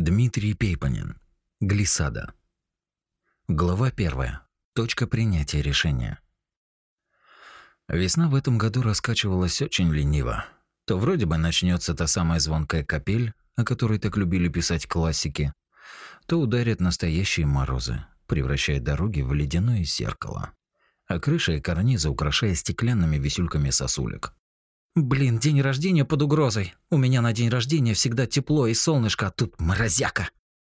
Дмитрий Пейпанин. Глиссада. Глава первая. Точка принятия решения. Весна в этом году раскачивалась очень лениво. То вроде бы начнется та самая звонкая капель, о которой так любили писать классики, то ударят настоящие морозы, превращая дороги в ледяное зеркало, а крыши и карнизы украшая стеклянными висюльками сосулек. Блин, день рождения под угрозой. У меня на день рождения всегда тепло и солнышко, а тут морозяка.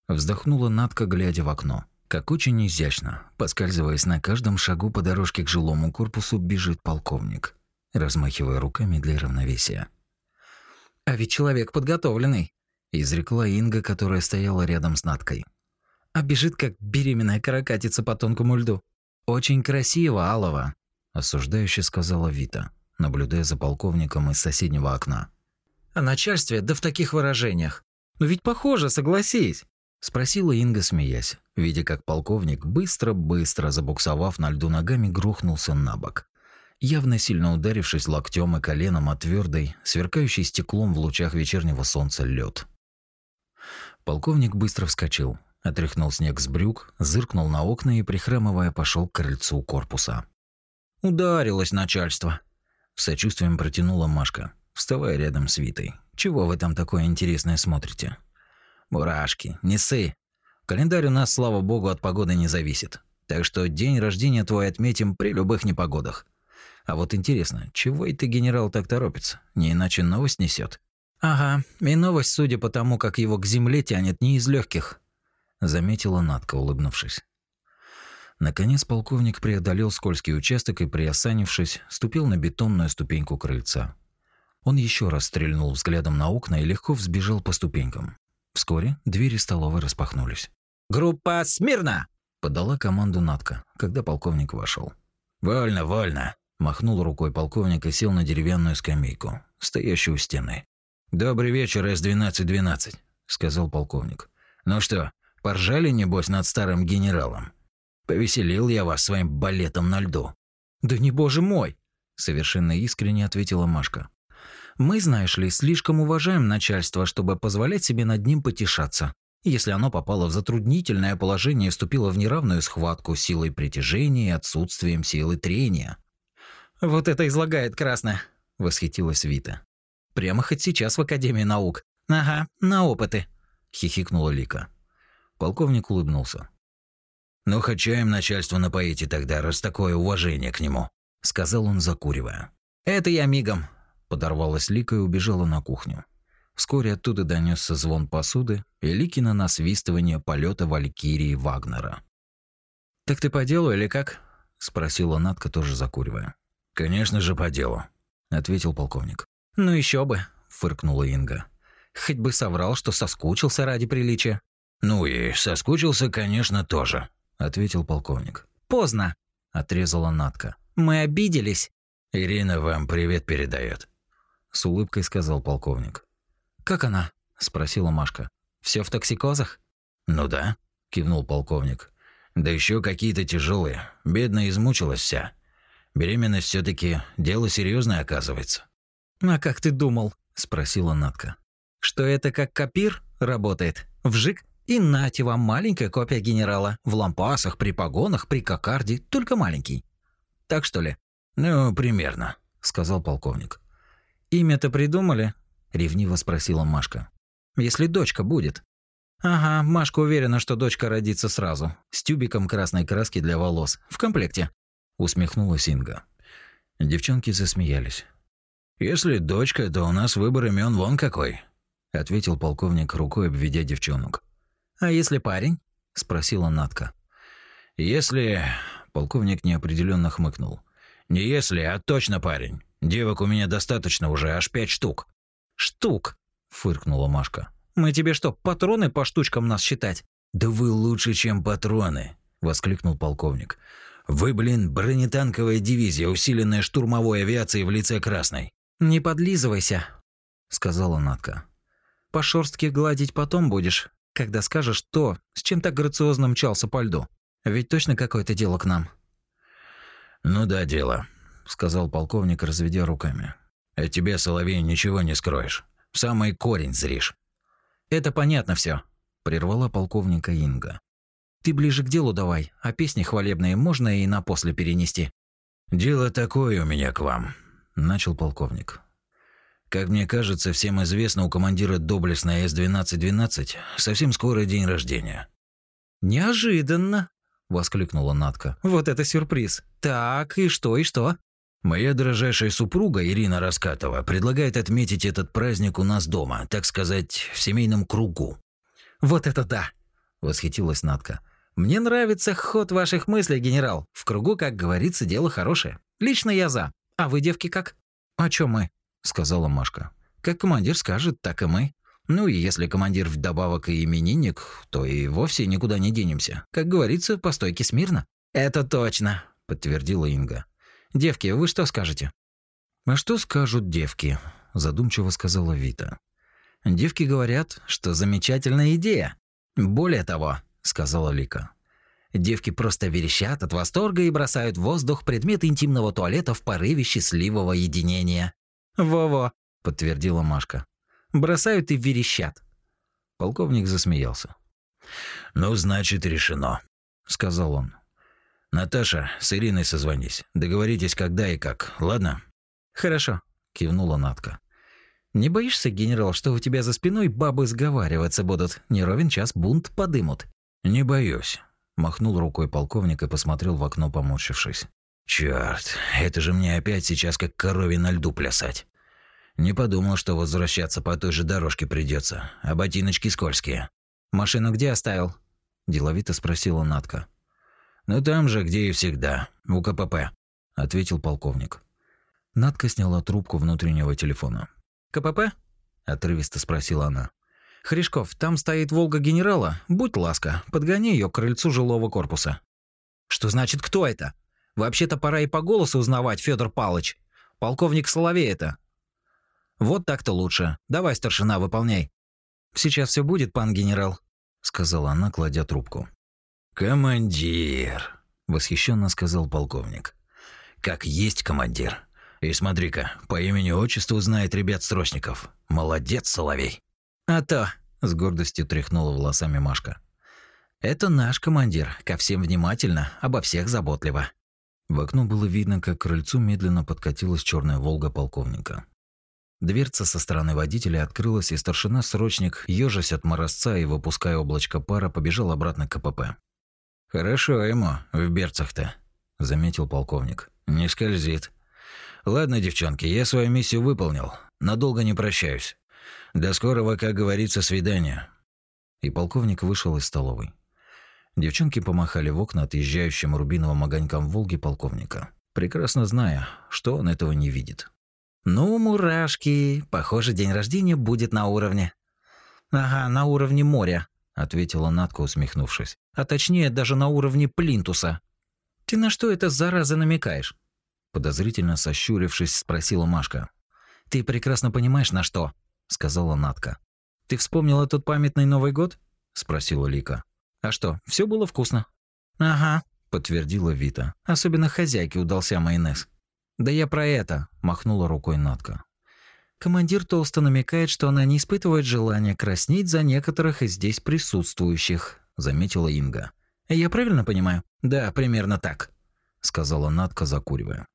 Вздохнула Надка, глядя в окно. Как очень изящно, поскальзываясь на каждом шагу по дорожке к жилому корпусу, бежит полковник, размахивая руками для равновесия. А ведь человек подготовленный, изрекла Инга, которая стояла рядом с Надкой. А бежит как беременная каракатица по тонкому льду. Очень красиво, Алова, осуждающе сказала Вита наблюдая за полковником из соседнего окна. «О начальстве, да в таких выражениях. Ну ведь похоже, согласись!» Спросила Инга, смеясь, видя, как полковник, быстро-быстро забуксовав на льду ногами, грохнулся на бок, явно сильно ударившись локтем и коленом о твердый, сверкающий стеклом в лучах вечернего солнца лед. Полковник быстро вскочил, отряхнул снег с брюк, зыркнул на окна и, прихрамывая, пошел к крыльцу корпуса. «Ударилось начальство», с сочувствием протянула Машка, вставая рядом с Витой. «Чего вы там такое интересное смотрите?» «Мурашки, не ссы. Календарь у нас, слава богу, от погоды не зависит. Так что день рождения твой отметим при любых непогодах. А вот интересно, чего это генерал так торопится? Не иначе новость несет. «Ага, и новость, судя по тому, как его к земле тянет, не из легких, заметила Надка, улыбнувшись. Наконец полковник преодолел скользкий участок и, приосанившись, ступил на бетонную ступеньку крыльца. Он еще раз стрельнул взглядом на окна и легко взбежал по ступенькам. Вскоре двери столовой распахнулись. «Группа смирно!» – подала команду Натка, когда полковник вошел. «Вольно, вольно!» – махнул рукой полковник и сел на деревянную скамейку, стоящую у стены. «Добрый вечер, С-12-12», – сказал полковник. «Ну что, поржали, небось, над старым генералом?» Повеселил я вас своим балетом на льду. Да не боже мой, совершенно искренне ответила Машка. Мы, знаешь ли, слишком уважаем начальство, чтобы позволять себе над ним потешаться. Если оно попало в затруднительное положение и вступило в неравную схватку силой притяжения и отсутствием силы трения. Вот это излагает красное, восхитилась Вита. Прямо хоть сейчас в Академии наук. Ага, на опыты, хихикнула Лика. Полковник улыбнулся. «Ну, хоть чаем начальство напоите тогда, раз такое уважение к нему», — сказал он, закуривая. «Это я мигом», — подорвалась Лика и убежала на кухню. Вскоре оттуда донесся звон посуды и Ликина насвистывание полета Валькирии Вагнера. «Так ты по делу или как?» — спросила Натка, тоже закуривая. «Конечно же, по делу», — ответил полковник. «Ну еще бы», — фыркнула Инга. «Хоть бы соврал, что соскучился ради приличия». «Ну и соскучился, конечно, тоже», ответил полковник. Поздно, отрезала Натка. Мы обиделись. Ирина вам привет передает. С улыбкой сказал полковник. Как она? спросила Машка. Все в токсикозах? Ну да, кивнул полковник. Да еще какие-то тяжелые. Бедная измучилась вся. Беременность все таки дело серьезное оказывается. А как ты думал? спросила Натка. Что это как копир работает? Вжик и нате вам маленькая копия генерала. В лампасах, при погонах, при кокарде, только маленький. Так что ли? Ну, примерно, сказал полковник. Имя-то придумали? Ревниво спросила Машка. Если дочка будет. Ага, Машка уверена, что дочка родится сразу, с тюбиком красной краски для волос, в комплекте. Усмехнулась Инга. Девчонки засмеялись. Если дочка, то у нас выбор имен вон какой, ответил полковник рукой обведя девчонок. «А если парень?» – спросила Натка. «Если...» – полковник неопределенно хмыкнул. «Не если, а точно парень. Девок у меня достаточно уже, аж пять штук». «Штук?» – фыркнула Машка. «Мы тебе что, патроны по штучкам нас считать?» «Да вы лучше, чем патроны!» – воскликнул полковник. «Вы, блин, бронетанковая дивизия, усиленная штурмовой авиацией в лице Красной». «Не подлизывайся», – сказала Натка. «По шорстке гладить потом будешь, когда скажешь то, с чем так грациозно мчался по льду. Ведь точно какое-то дело к нам». «Ну да, дело», — сказал полковник, разведя руками. «От тебя, Соловей, ничего не скроешь. В самый корень зришь». «Это понятно все, прервала полковника Инга. Ты ближе к делу давай, а песни хвалебные можно и на после перенести. Дело такое у меня к вам, начал полковник. Как мне кажется, всем известно, у командира доблестной С-1212 совсем скоро день рождения. Неожиданно, воскликнула Натка. Вот это сюрприз. Так, и что, и что? Моя дорожайшая супруга Ирина Раскатова предлагает отметить этот праздник у нас дома, так сказать, в семейном кругу. Вот это да, восхитилась Натка. Мне нравится ход ваших мыслей, генерал. В кругу, как говорится, дело хорошее. Лично я за. А вы, девки, как? О чем мы? Сказала Машка. Как командир скажет, так и мы. Ну и если командир вдобавок и именинник, то и вовсе никуда не денемся. Как говорится, по стойке смирно. Это точно, подтвердила Инга. Девки, вы что скажете? А что скажут девки? задумчиво сказала Вита. Девки говорят, что замечательная идея. Более того, сказала Лика. Девки просто верещат от восторга и бросают в воздух предметы интимного туалета в порыве счастливого единения. «Во-во», — подтвердила Машка. «Бросают и верещат». Полковник засмеялся. «Ну, значит, решено», — сказал он. «Наташа, с Ириной созвонись. Договоритесь, когда и как, ладно?» «Хорошо», — кивнула Натка. «Не боишься, генерал, что у тебя за спиной бабы сговариваться будут? Не ровен час бунт подымут». «Не боюсь», — махнул рукой полковник и посмотрел в окно, поморщившись. «Чёрт, это же мне опять сейчас как корове на льду плясать. Не подумал, что возвращаться по той же дорожке придется, а ботиночки скользкие». «Машину где оставил?» – деловито спросила Натка. «Ну там же, где и всегда, у КПП», – ответил полковник. Надка сняла трубку внутреннего телефона. «КПП?» – отрывисто спросила она. «Хришков, там стоит «Волга» генерала. Будь ласка, подгони ее к крыльцу жилого корпуса». «Что значит, кто это? Вообще-то пора и по голосу узнавать, Федор Палыч. Полковник Соловей это». «Вот так-то лучше. Давай, старшина, выполняй». «Сейчас все будет, пан генерал», – сказала она, кладя трубку. «Командир», – восхищенно сказал полковник. «Как есть командир. И смотри-ка, по имени-отчеству знает ребят-срочников. Молодец, Соловей». «А то», – с гордостью тряхнула волосами Машка. «Это наш командир, ко всем внимательно, обо всех заботливо». В окно было видно, как к крыльцу медленно подкатилась черная «Волга» полковника. Дверца со стороны водителя открылась, и старшина-срочник, ежась от морозца и выпуская облачко пара, побежал обратно к КПП. «Хорошо ему, в берцах-то», – заметил полковник. «Не скользит. Ладно, девчонки, я свою миссию выполнил. Надолго не прощаюсь. До скорого, как говорится, свидания». И полковник вышел из столовой. Девчонки помахали в окна отъезжающим рубиновым огонькам Волги полковника, прекрасно зная, что он этого не видит. «Ну, мурашки, похоже, день рождения будет на уровне». «Ага, на уровне моря», – ответила Натка, усмехнувшись. «А точнее, даже на уровне плинтуса». «Ты на что это, зараза, намекаешь?» Подозрительно сощурившись, спросила Машка. «Ты прекрасно понимаешь, на что?» – сказала Натка. «Ты вспомнила тот памятный Новый год?» – спросила Лика. «А что, все было вкусно?» «Ага», – подтвердила Вита. «Особенно хозяйке удался майонез». «Да я про это», – махнула рукой Натка. Командир толсто намекает, что она не испытывает желания краснеть за некоторых из здесь присутствующих, заметила Инга. Я правильно понимаю? Да, примерно так, сказала Натка, закуривая.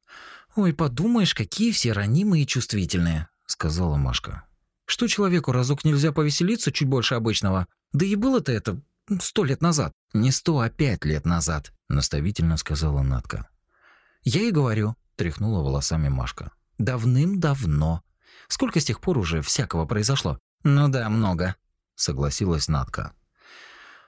Ой, подумаешь, какие все ранимые и чувствительные, сказала Машка. Что человеку разок нельзя повеселиться чуть больше обычного? Да и было-то это сто лет назад. Не сто, а пять лет назад, наставительно сказала Натка. Я и говорю, тряхнула волосами Машка. Давным-давно. Сколько с тех пор уже всякого произошло? Ну да, много, согласилась Натка.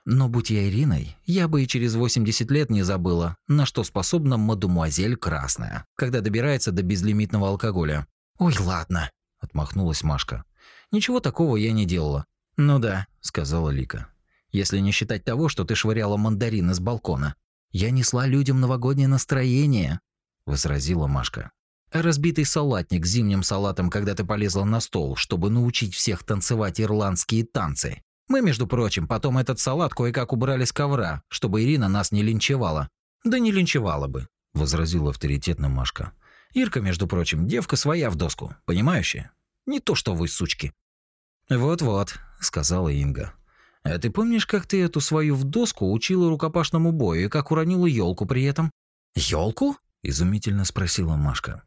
Но будь я Ириной, я бы и через 80 лет не забыла, на что способна мадемуазель Красная, когда добирается до безлимитного алкоголя. Ой, ладно, отмахнулась Машка. Ничего такого я не делала. Ну да, сказала Лика. Если не считать того, что ты швыряла мандарины с балкона. Я несла людям новогоднее настроение, возразила Машка. Разбитый салатник с зимним салатом, когда ты полезла на стол, чтобы научить всех танцевать ирландские танцы. Мы, между прочим, потом этот салат кое-как убрали с ковра, чтобы Ирина нас не линчевала. Да не линчевала бы, возразила авторитетно Машка. Ирка, между прочим, девка своя в доску, понимающая? Не то, что вы, сучки. Вот-вот, сказала Инга. А ты помнишь, как ты эту свою в доску учила рукопашному бою и как уронила елку при этом? Елку? изумительно спросила Машка.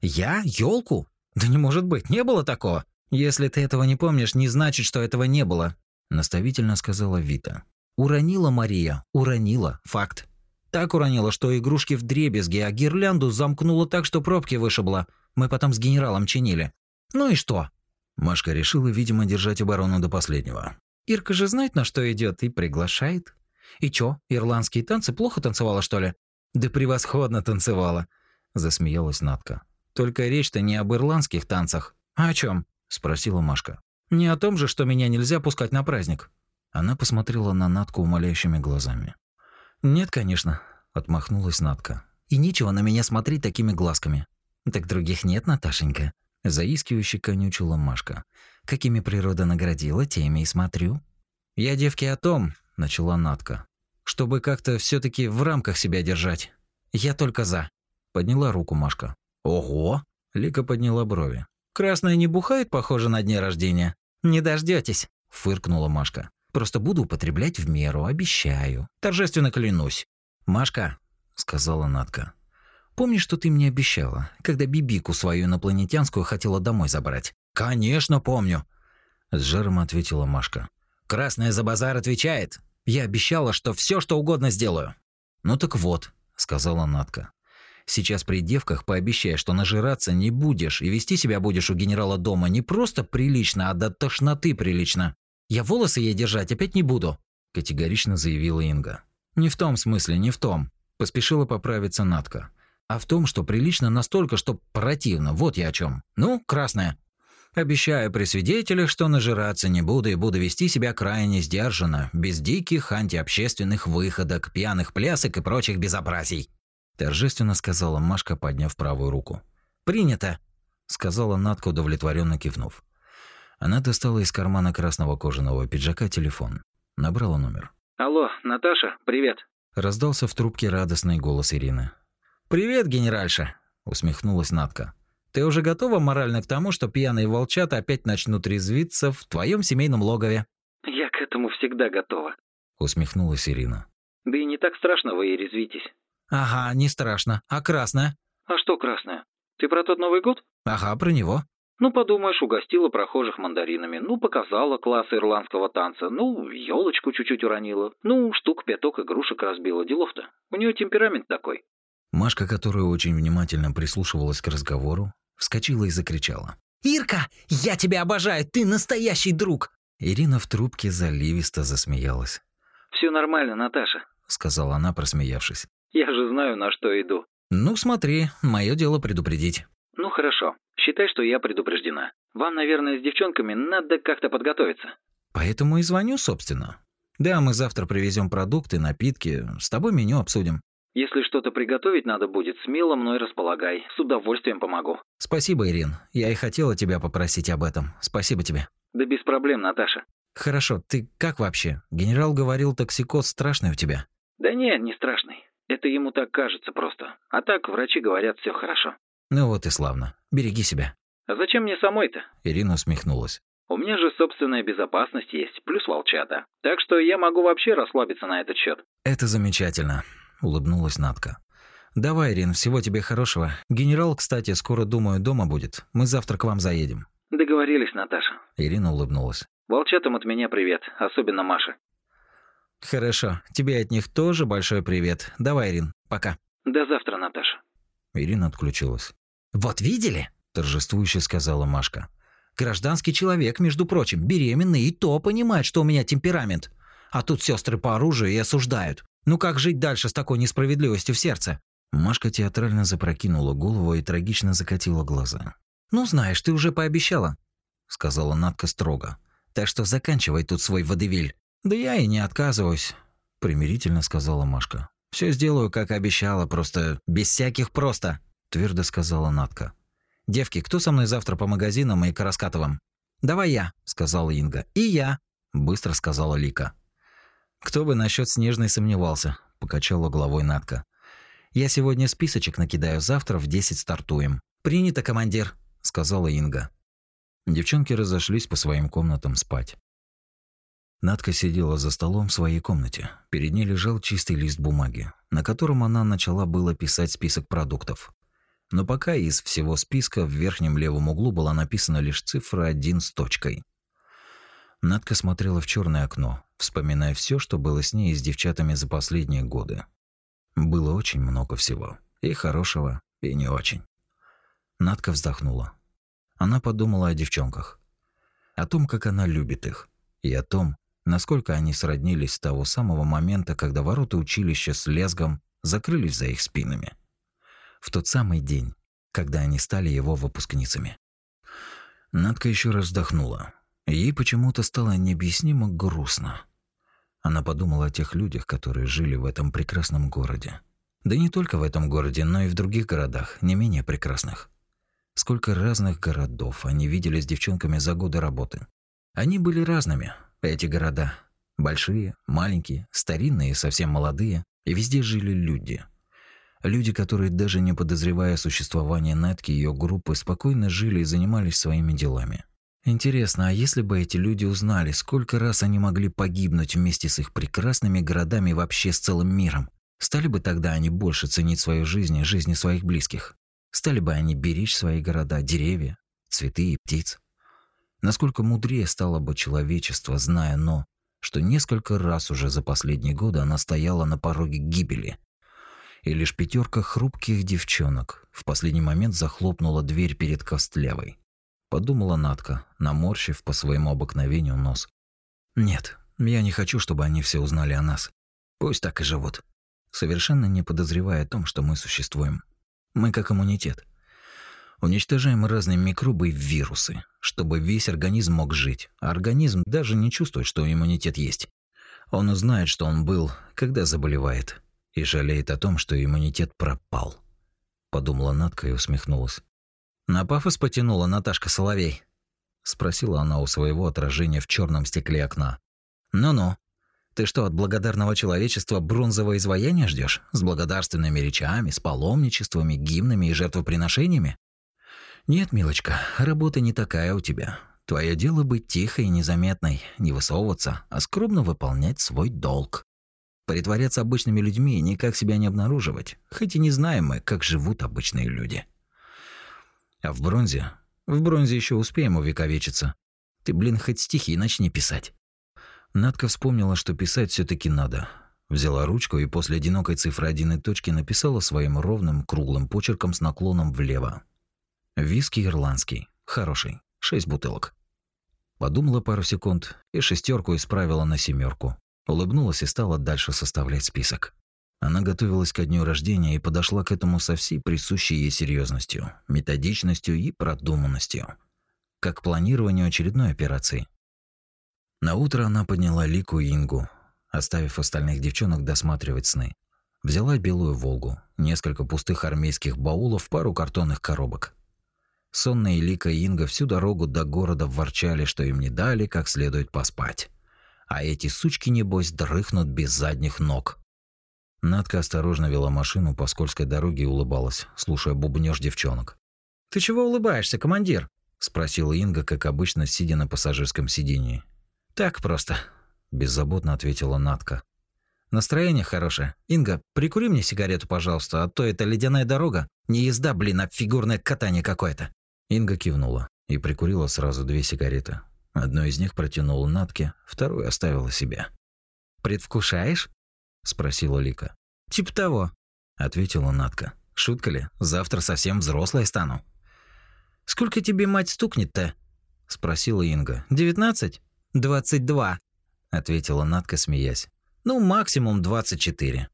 Я елку? Да не может быть, не было такого. Если ты этого не помнишь, не значит, что этого не было, наставительно сказала Вита. Уронила Мария, уронила, факт. Так уронила, что игрушки в дребезги, а гирлянду замкнула так, что пробки вышибла. Мы потом с генералом чинили. Ну и что? Машка решила, видимо, держать оборону до последнего. Ирка же знает, на что идет, и приглашает. И чё, ирландские танцы плохо танцевала, что ли? Да превосходно танцевала, засмеялась Натка. Только речь-то не об ирландских танцах. А о чем? спросила Машка. Не о том же, что меня нельзя пускать на праздник. Она посмотрела на Натку умоляющими глазами. Нет, конечно, отмахнулась Натка. И нечего на меня смотреть такими глазками. Так других нет, Наташенька, заискивающе конючила Машка. Какими природа наградила, теми и смотрю. Я девки о том, начала Натка, чтобы как-то все таки в рамках себя держать. Я только за. Подняла руку Машка. Ого! Лика подняла брови. Красная не бухает, похоже, на дне рождения. Не дождетесь, фыркнула Машка. Просто буду употреблять в меру, обещаю. Торжественно клянусь. Машка, сказала Натка. Помнишь, что ты мне обещала, когда Бибику свою инопланетянскую хотела домой забрать? Конечно, помню, с жаром ответила Машка. Красная за базар отвечает. Я обещала, что все, что угодно сделаю. Ну так вот, сказала Натка. Сейчас при девках пообещай, что нажираться не будешь и вести себя будешь у генерала дома не просто прилично, а до тошноты прилично. Я волосы ей держать опять не буду, категорично заявила Инга. Не в том смысле, не в том, поспешила поправиться Натка. А в том, что прилично настолько, что противно. Вот я о чем. Ну, красная. Обещаю при свидетелях, что нажираться не буду и буду вести себя крайне сдержанно, без диких антиобщественных выходок, пьяных плясок и прочих безобразий. Торжественно сказала Машка, подняв правую руку. «Принято!» – сказала Натка, удовлетворенно кивнув. Она достала из кармана красного кожаного пиджака телефон. Набрала номер. «Алло, Наташа, привет!» Раздался в трубке радостный голос Ирины. «Привет, генеральша!» – усмехнулась Натка. Ты уже готова морально к тому, что пьяные волчата опять начнут резвиться в твоем семейном логове? Я к этому всегда готова, усмехнулась Ирина. Да и не так страшно вы и резвитесь. Ага, не страшно. А красная? А что красная? Ты про тот Новый год? Ага, про него. Ну, подумаешь, угостила прохожих мандаринами, ну, показала класс ирландского танца, ну, елочку чуть-чуть уронила, ну, штук пяток игрушек разбила, делов-то. У нее темперамент такой. Машка, которая очень внимательно прислушивалась к разговору, вскочила и закричала. «Ирка, я тебя обожаю, ты настоящий друг!» Ирина в трубке заливисто засмеялась. «Все нормально, Наташа», — сказала она, просмеявшись. «Я же знаю, на что иду». «Ну, смотри, мое дело предупредить». «Ну, хорошо. Считай, что я предупреждена. Вам, наверное, с девчонками надо как-то подготовиться». «Поэтому и звоню, собственно. Да, мы завтра привезем продукты, напитки, с тобой меню обсудим». Если что-то приготовить надо будет, смело мной располагай. С удовольствием помогу. Спасибо, Ирин. Я и хотела тебя попросить об этом. Спасибо тебе. Да без проблем, Наташа. Хорошо, ты как вообще? Генерал говорил, токсикоз страшный у тебя. Да не, не страшный. Это ему так кажется просто. А так врачи говорят, все хорошо. Ну вот и славно. Береги себя. А зачем мне самой-то? Ирина усмехнулась. У меня же собственная безопасность есть, плюс волчата. Так что я могу вообще расслабиться на этот счет. Это замечательно улыбнулась Натка. Давай, Ирин, всего тебе хорошего. Генерал, кстати, скоро, думаю, дома будет. Мы завтра к вам заедем. Договорились, Наташа. Ирина улыбнулась. Волчатам от меня привет, особенно Маше. Хорошо. Тебе от них тоже большой привет. Давай, Ирин, пока. До завтра, Наташа. Ирина отключилась. Вот видели? торжествующе сказала Машка. Гражданский человек, между прочим, беременный и то понимает, что у меня темперамент. А тут сестры по оружию и осуждают. Ну как жить дальше с такой несправедливостью в сердце? Машка театрально запрокинула голову и трагично закатила глаза. Ну знаешь, ты уже пообещала, сказала Надка строго. Так что заканчивай тут свой водевиль. Да я и не отказываюсь, примирительно сказала Машка. Все сделаю, как обещала, просто без всяких просто, твердо сказала Надка. Девки, кто со мной завтра по магазинам и к Раскатовым? Давай я, сказала Инга. И я, быстро сказала Лика. Кто бы насчет Снежной сомневался, покачала головой Натка. Я сегодня списочек накидаю, завтра в 10 стартуем. Принято, командир, сказала Инга. Девчонки разошлись по своим комнатам спать. Надка сидела за столом в своей комнате. Перед ней лежал чистый лист бумаги, на котором она начала было писать список продуктов. Но пока из всего списка в верхнем левом углу была написана лишь цифра 1 с точкой. Надка смотрела в черное окно, вспоминая все, что было с ней и с девчатами за последние годы. Было очень много всего. И хорошего, и не очень. Надка вздохнула. Она подумала о девчонках. О том, как она любит их. И о том, насколько они сроднились с того самого момента, когда ворота училища с лязгом закрылись за их спинами. В тот самый день, когда они стали его выпускницами. Надка еще раз вздохнула. Ей почему-то стало необъяснимо грустно. Она подумала о тех людях, которые жили в этом прекрасном городе. Да не только в этом городе, но и в других городах, не менее прекрасных. Сколько разных городов они видели с девчонками за годы работы. Они были разными, эти города. Большие, маленькие, старинные, совсем молодые. И везде жили люди. Люди, которые, даже не подозревая существования Нетки и ее группы, спокойно жили и занимались своими делами. Интересно, а если бы эти люди узнали, сколько раз они могли погибнуть вместе с их прекрасными городами и вообще с целым миром? Стали бы тогда они больше ценить свою жизнь и жизни своих близких? Стали бы они беречь свои города, деревья, цветы и птиц? Насколько мудрее стало бы человечество, зная но, что несколько раз уже за последние годы она стояла на пороге гибели. И лишь пятерка хрупких девчонок в последний момент захлопнула дверь перед Костлявой. Подумала Натка, наморщив по своему обыкновению нос. Нет, я не хочу, чтобы они все узнали о нас. Пусть так и живут совершенно не подозревая о том, что мы существуем. Мы как иммунитет. Уничтожаем разные микробы и вирусы, чтобы весь организм мог жить, а организм даже не чувствует, что иммунитет есть. Он узнает, что он был, когда заболевает, и жалеет о том, что иммунитет пропал. Подумала Натка и усмехнулась. «На пафос потянула Наташка Соловей?» Спросила она у своего отражения в черном стекле окна. «Ну-ну, ты что, от благодарного человечества бронзовое изваяние ждешь? С благодарственными речами, с паломничествами, гимнами и жертвоприношениями? Нет, милочка, работа не такая у тебя. Твое дело быть тихой и незаметной, не высовываться, а скромно выполнять свой долг. Притворяться обычными людьми и никак себя не обнаруживать, хоть и не знаем мы, как живут обычные люди. А в бронзе? В бронзе еще успеем увековечиться. Ты, блин, хоть стихи начни писать. Надка вспомнила, что писать все таки надо. Взяла ручку и после одинокой цифры один и точки написала своим ровным круглым почерком с наклоном влево. Виски ирландский, хороший, шесть бутылок. Подумала пару секунд и шестерку исправила на семерку. Улыбнулась и стала дальше составлять список. Она готовилась ко дню рождения и подошла к этому со всей присущей ей серьезностью, методичностью и продуманностью. Как к планированию очередной операции. На утро она подняла Лику и Ингу, оставив остальных девчонок досматривать сны. Взяла белую Волгу, несколько пустых армейских баулов, пару картонных коробок. Сонные Лика и Инга всю дорогу до города ворчали, что им не дали как следует поспать. А эти сучки, небось, дрыхнут без задних ног. Надка осторожно вела машину по скользкой дороге и улыбалась, слушая бубнёж девчонок. «Ты чего улыбаешься, командир?» – спросила Инга, как обычно, сидя на пассажирском сидении. Так просто, беззаботно ответила Натка. Настроение хорошее. Инга, прикури мне сигарету, пожалуйста, а то это ледяная дорога. Не езда, блин, а фигурное катание какое-то. Инга кивнула и прикурила сразу две сигареты. Одну из них протянула Натке, вторую оставила себе. «Предвкушаешь?» – спросила Лика. «Типа того», – ответила Натка. «Шутка ли? Завтра совсем взрослой стану». «Сколько тебе мать стукнет-то?» – спросила Инга. «Девятнадцать?» «Двадцать два», — ответила Натка, смеясь. «Ну, максимум двадцать четыре».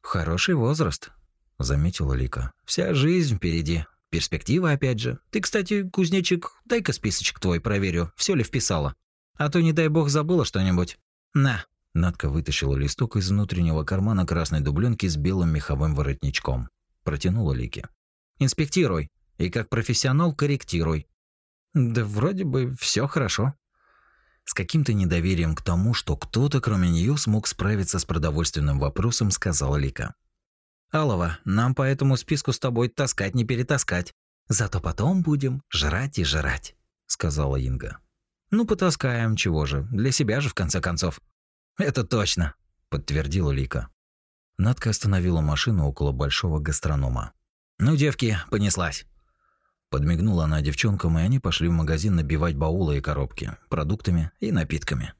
«Хороший возраст», — заметила Лика. «Вся жизнь впереди. Перспектива опять же. Ты, кстати, кузнечик, дай-ка списочек твой проверю, все ли вписала. А то, не дай бог, забыла что-нибудь. На». Натка вытащила листок из внутреннего кармана красной дубленки с белым меховым воротничком. Протянула Лике. «Инспектируй. И как профессионал корректируй». «Да вроде бы все хорошо», с каким-то недоверием к тому, что кто-то, кроме нее, смог справиться с продовольственным вопросом, сказала Лика. «Алова, нам по этому списку с тобой таскать не перетаскать. Зато потом будем жрать и жрать», — сказала Инга. Ну, потаскаем, чего же, для себя же, в конце концов. Это точно, подтвердила Лика. Надка остановила машину около большого гастронома. Ну, девки, понеслась. Подмигнула она девчонкам, и они пошли в магазин набивать баулы и коробки продуктами и напитками.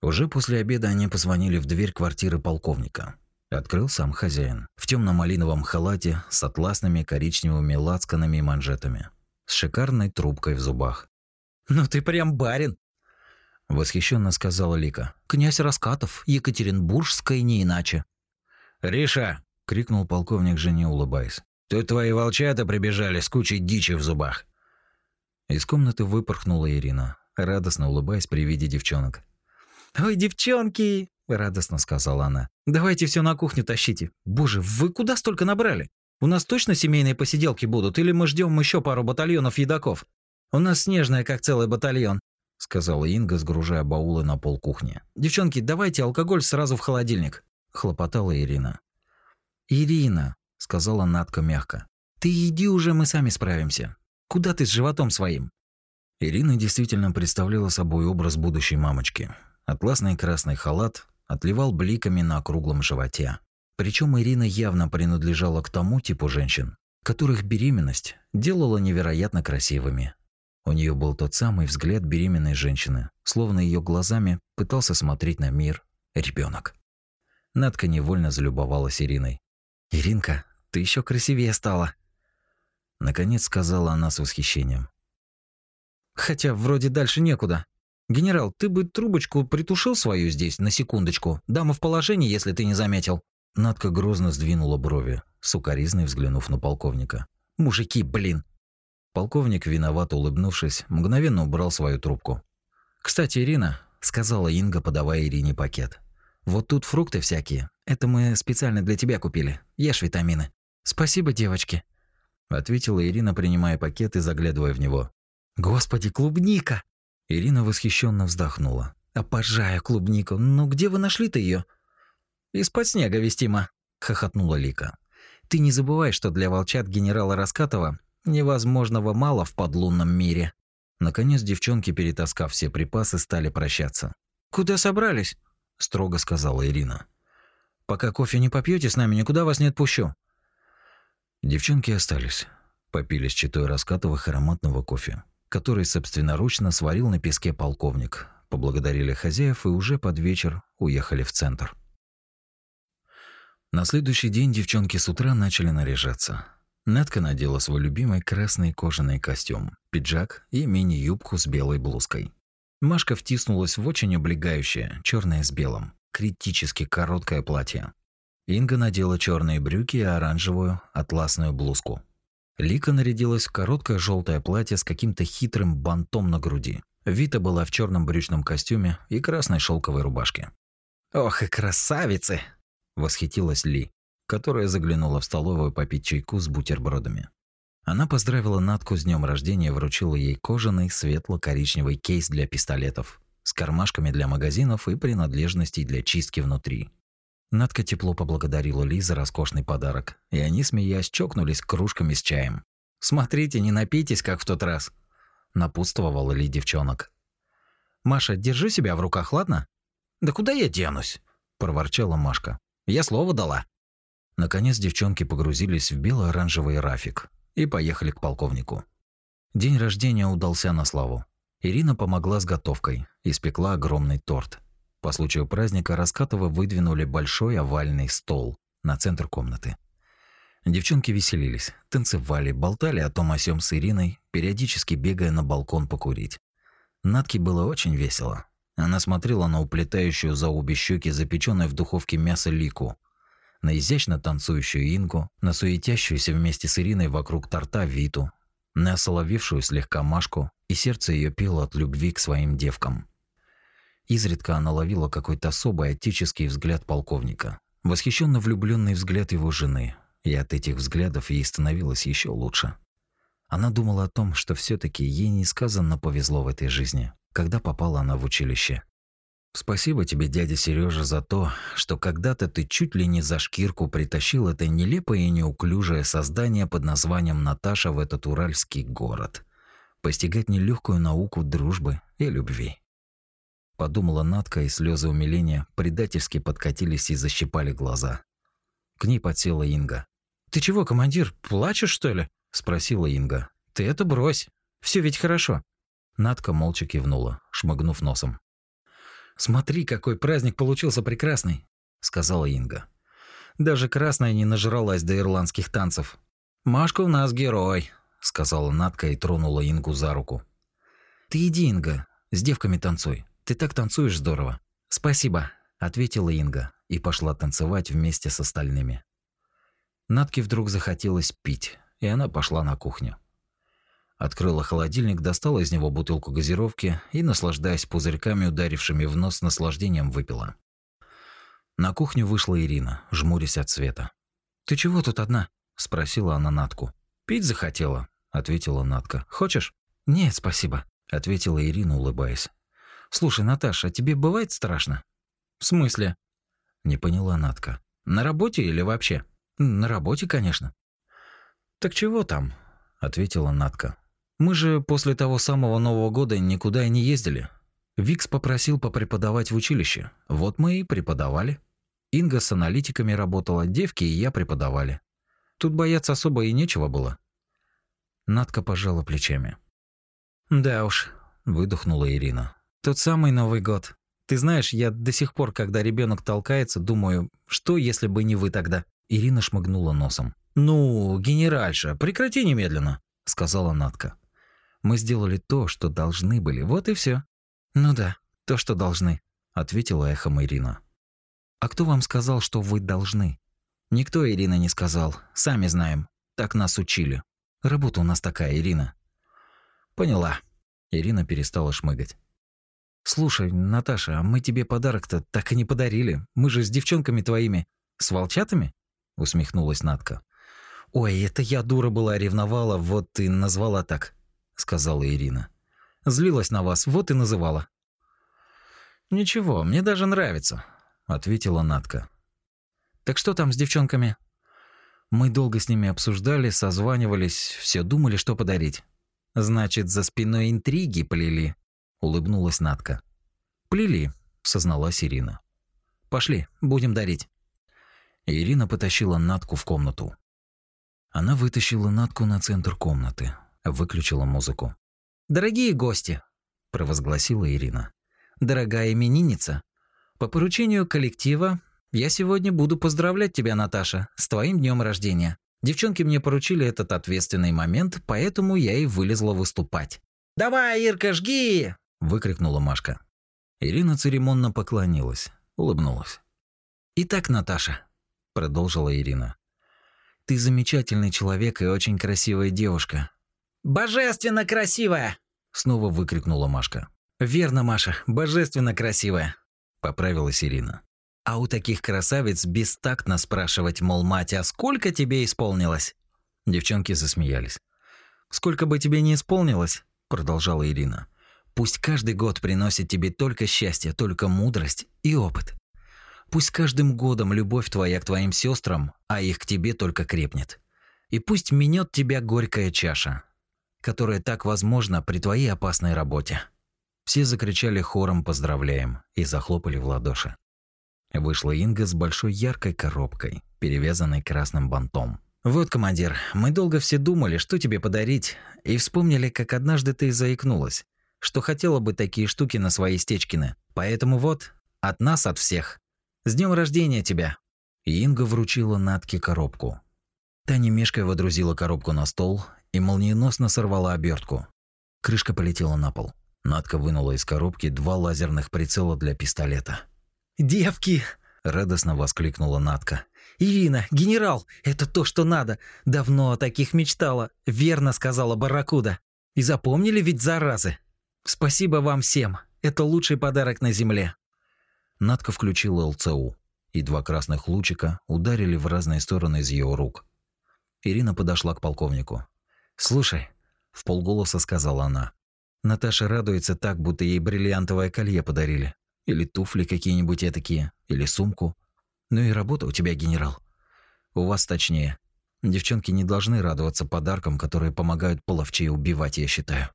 Уже после обеда они позвонили в дверь квартиры полковника. Открыл сам хозяин. В темно малиновом халате с атласными коричневыми лацканами и манжетами. С шикарной трубкой в зубах. «Ну ты прям барин!» Восхищенно сказала Лика. «Князь Раскатов, Екатеринбургская не иначе». «Риша!» — крикнул полковник жене, улыбаясь. «Тут твои волчата прибежали с кучей дичи в зубах». Из комнаты выпорхнула Ирина, радостно улыбаясь при виде девчонок. «Ой, девчонки!» – радостно сказала она. «Давайте все на кухню тащите. Боже, вы куда столько набрали? У нас точно семейные посиделки будут, или мы ждем еще пару батальонов едоков? У нас снежная, как целый батальон», – сказала Инга, сгружая баулы на пол кухни. «Девчонки, давайте алкоголь сразу в холодильник», – хлопотала Ирина. «Ирина», – сказала Надка мягко, – «ты иди уже, мы сами справимся. Куда ты с животом своим?» Ирина действительно представляла собой образ будущей мамочки – Атласный красный халат отливал бликами на округлом животе. Причем Ирина явно принадлежала к тому типу женщин, которых беременность делала невероятно красивыми. У нее был тот самый взгляд беременной женщины, словно ее глазами пытался смотреть на мир ребенок. Надка невольно залюбовалась Ириной. «Иринка, ты еще красивее стала!» Наконец сказала она с восхищением. «Хотя вроде дальше некуда. «Генерал, ты бы трубочку притушил свою здесь, на секундочку. Дама в положении, если ты не заметил». Надка грозно сдвинула брови, сукоризной взглянув на полковника. «Мужики, блин!» Полковник, виновато улыбнувшись, мгновенно убрал свою трубку. «Кстати, Ирина», — сказала Инга, подавая Ирине пакет. «Вот тут фрукты всякие. Это мы специально для тебя купили. Ешь витамины». «Спасибо, девочки», — ответила Ирина, принимая пакет и заглядывая в него. «Господи, клубника!» Ирина восхищенно вздохнула. «Обожаю клубнику. Ну где вы нашли-то ее? «Из-под снега вестима», — хохотнула Лика. «Ты не забывай, что для волчат генерала Раскатова невозможного мало в подлунном мире». Наконец девчонки, перетаскав все припасы, стали прощаться. «Куда собрались?» – строго сказала Ирина. «Пока кофе не попьете с нами, никуда вас не отпущу». Девчонки остались. Попили с читой Раскатовых ароматного кофе который собственноручно сварил на песке полковник. Поблагодарили хозяев и уже под вечер уехали в центр. На следующий день девчонки с утра начали наряжаться. Надка надела свой любимый красный кожаный костюм, пиджак и мини-юбку с белой блузкой. Машка втиснулась в очень облегающее, черное с белым, критически короткое платье. Инга надела черные брюки и оранжевую атласную блузку. Лика нарядилась в короткое желтое платье с каким-то хитрым бантом на груди. Вита была в черном брючном костюме и красной шелковой рубашке. «Ох и красавицы!» – восхитилась Ли, которая заглянула в столовую попить чайку с бутербродами. Она поздравила Натку с днем рождения и вручила ей кожаный светло-коричневый кейс для пистолетов с кармашками для магазинов и принадлежностей для чистки внутри. Надка тепло поблагодарила Ли за роскошный подарок, и они, смеясь, чокнулись кружками с чаем. «Смотрите, не напейтесь, как в тот раз», – напутствовала Ли девчонок. «Маша, держи себя в руках, ладно?» «Да куда я денусь?» – проворчала Машка. «Я слово дала». Наконец девчонки погрузились в бело-оранжевый рафик и поехали к полковнику. День рождения удался на славу. Ирина помогла с готовкой, испекла огромный торт, по случаю праздника Раскатова выдвинули большой овальный стол на центр комнаты. Девчонки веселились, танцевали, болтали о том о сём с Ириной, периодически бегая на балкон покурить. Натке было очень весело. Она смотрела на уплетающую за обе щеки запеченное в духовке мясо Лику, на изящно танцующую Ингу, на суетящуюся вместе с Ириной вокруг торта Виту, на осоловевшую слегка Машку, и сердце ее пело от любви к своим девкам. Изредка она ловила какой-то особый отеческий взгляд полковника, восхищенно влюбленный взгляд его жены, и от этих взглядов ей становилось еще лучше. Она думала о том, что все таки ей несказанно повезло в этой жизни, когда попала она в училище. Спасибо тебе, дядя Сережа, за то, что когда-то ты чуть ли не за шкирку притащил это нелепое и неуклюжее создание под названием Наташа в этот уральский город. постигать нелегкую науку дружбы и любви. Подумала Натка, и слезы умиления предательски подкатились и защипали глаза. К ней подсела Инга. «Ты чего, командир, плачешь, что ли?» – спросила Инга. «Ты это брось. Все ведь хорошо». Натка молча кивнула, шмыгнув носом. «Смотри, какой праздник получился прекрасный», – сказала Инга. «Даже красная не нажралась до ирландских танцев. Машка у нас герой», – сказала Натка и тронула Ингу за руку. «Ты иди, Инга, с девками танцуй. Ты так танцуешь здорово». «Спасибо», – ответила Инга и пошла танцевать вместе с остальными. Натке вдруг захотелось пить, и она пошла на кухню. Открыла холодильник, достала из него бутылку газировки и, наслаждаясь пузырьками, ударившими в нос, наслаждением выпила. На кухню вышла Ирина, жмурясь от света. «Ты чего тут одна?» – спросила она Натку. «Пить захотела», – ответила Натка. «Хочешь?» «Нет, спасибо», – ответила Ирина, улыбаясь. «Слушай, Наташа, а тебе бывает страшно?» «В смысле?» – не поняла Натка. «На работе или вообще?» «На работе, конечно». «Так чего там?» – ответила Натка. Мы же после того самого Нового года никуда и не ездили. Викс попросил попреподавать в училище. Вот мы и преподавали. Инга с аналитиками работала, девки и я преподавали. Тут бояться особо и нечего было. Надка пожала плечами. «Да уж», – выдохнула Ирина. «Тот самый Новый год. Ты знаешь, я до сих пор, когда ребенок толкается, думаю, что если бы не вы тогда?» Ирина шмыгнула носом. «Ну, генеральша, прекрати немедленно», – сказала Надка. Мы сделали то, что должны были, вот и все. Ну да, то, что должны, ответила эхом Ирина. А кто вам сказал, что вы должны? Никто Ирина не сказал. Сами знаем. Так нас учили. Работа у нас такая, Ирина. Поняла. Ирина перестала шмыгать. Слушай, Наташа, а мы тебе подарок-то так и не подарили. Мы же с девчонками твоими, с волчатами? усмехнулась Натка. Ой, это я дура была, ревновала, вот ты назвала так сказала Ирина. Злилась на вас, вот и называла. Ничего, мне даже нравится, ответила Натка. Так что там с девчонками? Мы долго с ними обсуждали, созванивались, все думали, что подарить. Значит, за спиной интриги плели, улыбнулась Натка. Плели, созналась Ирина. Пошли, будем дарить. Ирина потащила Натку в комнату. Она вытащила Натку на центр комнаты, выключила музыку. «Дорогие гости!» – провозгласила Ирина. «Дорогая именинница, по поручению коллектива я сегодня буду поздравлять тебя, Наташа, с твоим днем рождения. Девчонки мне поручили этот ответственный момент, поэтому я и вылезла выступать». «Давай, Ирка, жги!» – выкрикнула Машка. Ирина церемонно поклонилась, улыбнулась. «Итак, Наташа», – продолжила Ирина, – «ты замечательный человек и очень красивая девушка. «Божественно красивая!» Снова выкрикнула Машка. «Верно, Маша, божественно красивая!» Поправилась Ирина. «А у таких красавиц бестактно спрашивать, мол, мать, а сколько тебе исполнилось?» Девчонки засмеялись. «Сколько бы тебе не исполнилось?» Продолжала Ирина. «Пусть каждый год приносит тебе только счастье, только мудрость и опыт. Пусть каждым годом любовь твоя к твоим сестрам, а их к тебе только крепнет. И пусть минет тебя горькая чаша, которое так возможно при твоей опасной работе. Все закричали хором «Поздравляем!» и захлопали в ладоши. Вышла Инга с большой яркой коробкой, перевязанной красным бантом. «Вот, командир, мы долго все думали, что тебе подарить, и вспомнили, как однажды ты заикнулась, что хотела бы такие штуки на свои стечкины. Поэтому вот, от нас, от всех. С днем рождения тебя!» Инга вручила Натке коробку. Таня мешкой водрузила коробку на стол и молниеносно сорвала обертку. Крышка полетела на пол. Надка вынула из коробки два лазерных прицела для пистолета. «Девки!» – радостно воскликнула Надка. «Ирина, генерал, это то, что надо. Давно о таких мечтала. Верно сказала Барракуда. И запомнили ведь заразы. Спасибо вам всем. Это лучший подарок на земле». Надка включила ЛЦУ, и два красных лучика ударили в разные стороны из ее рук. Ирина подошла к полковнику. «Слушай», – в полголоса сказала она. «Наташа радуется так, будто ей бриллиантовое колье подарили. Или туфли какие-нибудь такие, или сумку. Ну и работа у тебя, генерал. У вас точнее. Девчонки не должны радоваться подаркам, которые помогают половчей убивать, я считаю».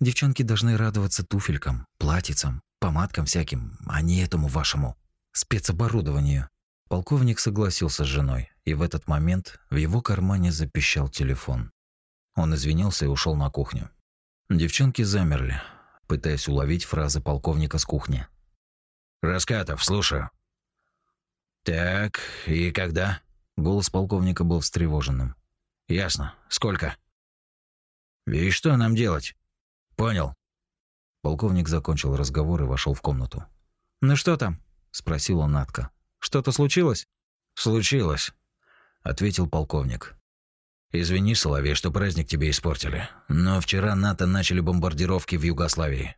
Девчонки должны радоваться туфелькам, платьицам, помадкам всяким, а не этому вашему спецоборудованию. Полковник согласился с женой, и в этот момент в его кармане запищал телефон. Он извинился и ушел на кухню. Девчонки замерли, пытаясь уловить фразы полковника с кухни. «Раскатов, слушаю». «Так, и когда?» Голос полковника был встревоженным. «Ясно. Сколько?» «И что нам делать?» «Понял». Полковник закончил разговор и вошел в комнату. «Ну что там?» – спросила Натка. «Что-то случилось?» «Случилось», – ответил полковник. «Извини, Соловей, что праздник тебе испортили, но вчера НАТО начали бомбардировки в Югославии».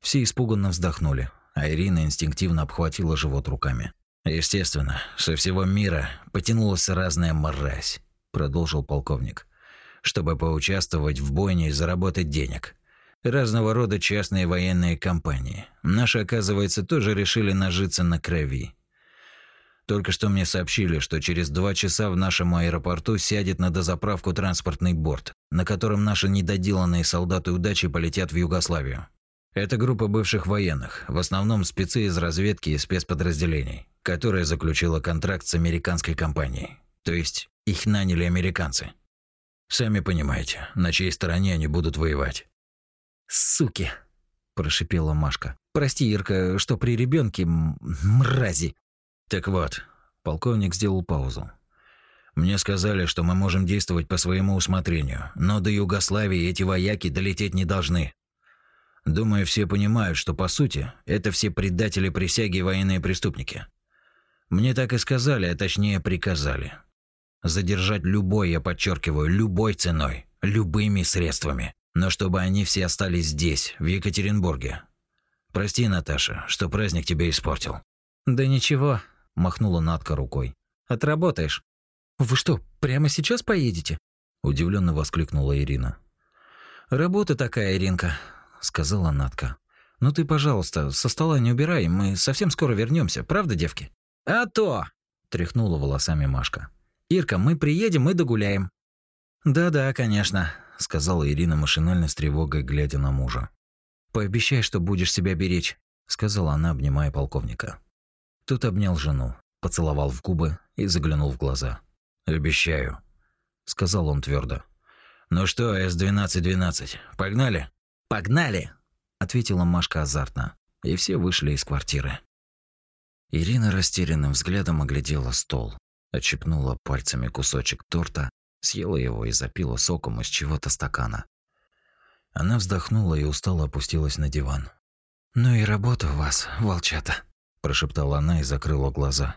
Все испуганно вздохнули, а Ирина инстинктивно обхватила живот руками. «Естественно, со всего мира потянулась разная мразь», – продолжил полковник, «чтобы поучаствовать в бойне и заработать денег. Разного рода частные военные компании. Наши, оказывается, тоже решили нажиться на крови. Только что мне сообщили, что через два часа в нашем аэропорту сядет на дозаправку транспортный борт, на котором наши недоделанные солдаты удачи полетят в Югославию. Это группа бывших военных, в основном спецы из разведки и спецподразделений, которая заключила контракт с американской компанией. То есть их наняли американцы. Сами понимаете, на чьей стороне они будут воевать. «Суки!» – прошипела Машка. «Прости, Ирка, что при ребенке мрази!» «Так вот», – полковник сделал паузу. «Мне сказали, что мы можем действовать по своему усмотрению, но до Югославии эти вояки долететь не должны. Думаю, все понимают, что по сути это все предатели присяги и военные преступники. Мне так и сказали, а точнее приказали. Задержать любой, я подчеркиваю, любой ценой, любыми средствами но чтобы они все остались здесь, в Екатеринбурге. Прости, Наташа, что праздник тебе испортил. Да ничего, махнула Натка рукой. Отработаешь. Вы что, прямо сейчас поедете? удивленно воскликнула Ирина. Работа такая, Иринка, сказала Натка. Ну ты, пожалуйста, со стола не убирай, мы совсем скоро вернемся, правда, девки? А то, тряхнула волосами Машка. Ирка, мы приедем и догуляем. Да-да, конечно, сказала Ирина машинально с тревогой, глядя на мужа. Пообещай, что будешь себя беречь, сказала она, обнимая полковника. Тот обнял жену, поцеловал в губы и заглянул в глаза. Обещаю, сказал он твердо. Ну что, С1212, погнали? Погнали, ответила Машка азартно, и все вышли из квартиры. Ирина растерянным взглядом оглядела стол, отщипнула пальцами кусочек торта съела его и запила соком из чего-то стакана. Она вздохнула и устало опустилась на диван. «Ну и работа у вас, волчата», – прошептала она и закрыла глаза.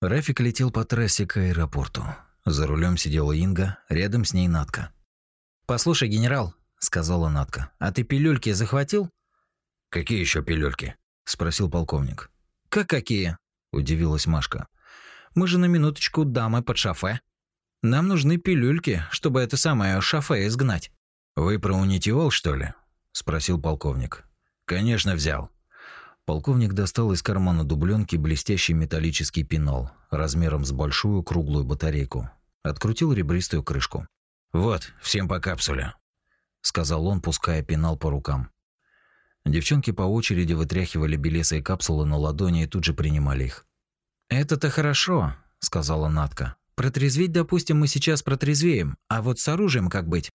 Рафик летел по трассе к аэропорту. За рулем сидела Инга, рядом с ней Натка. «Послушай, генерал», – сказала Натка, – «а ты пилюльки захватил?» «Какие еще пилюльки?» – спросил полковник. «Как какие?» – удивилась Машка. «Мы же на минуточку дамы под шофе». Нам нужны пилюльки, чтобы это самое шафе изгнать. Вы про унитиол, что ли? спросил полковник. Конечно, взял. Полковник достал из кармана дубленки блестящий металлический пенал размером с большую круглую батарейку. Открутил ребристую крышку. Вот, всем по капсуле, сказал он, пуская пенал по рукам. Девчонки по очереди вытряхивали белесые капсулы на ладони и тут же принимали их. «Это-то хорошо», — сказала Натка. Протрезветь, допустим, мы сейчас протрезвеем, а вот с оружием как быть?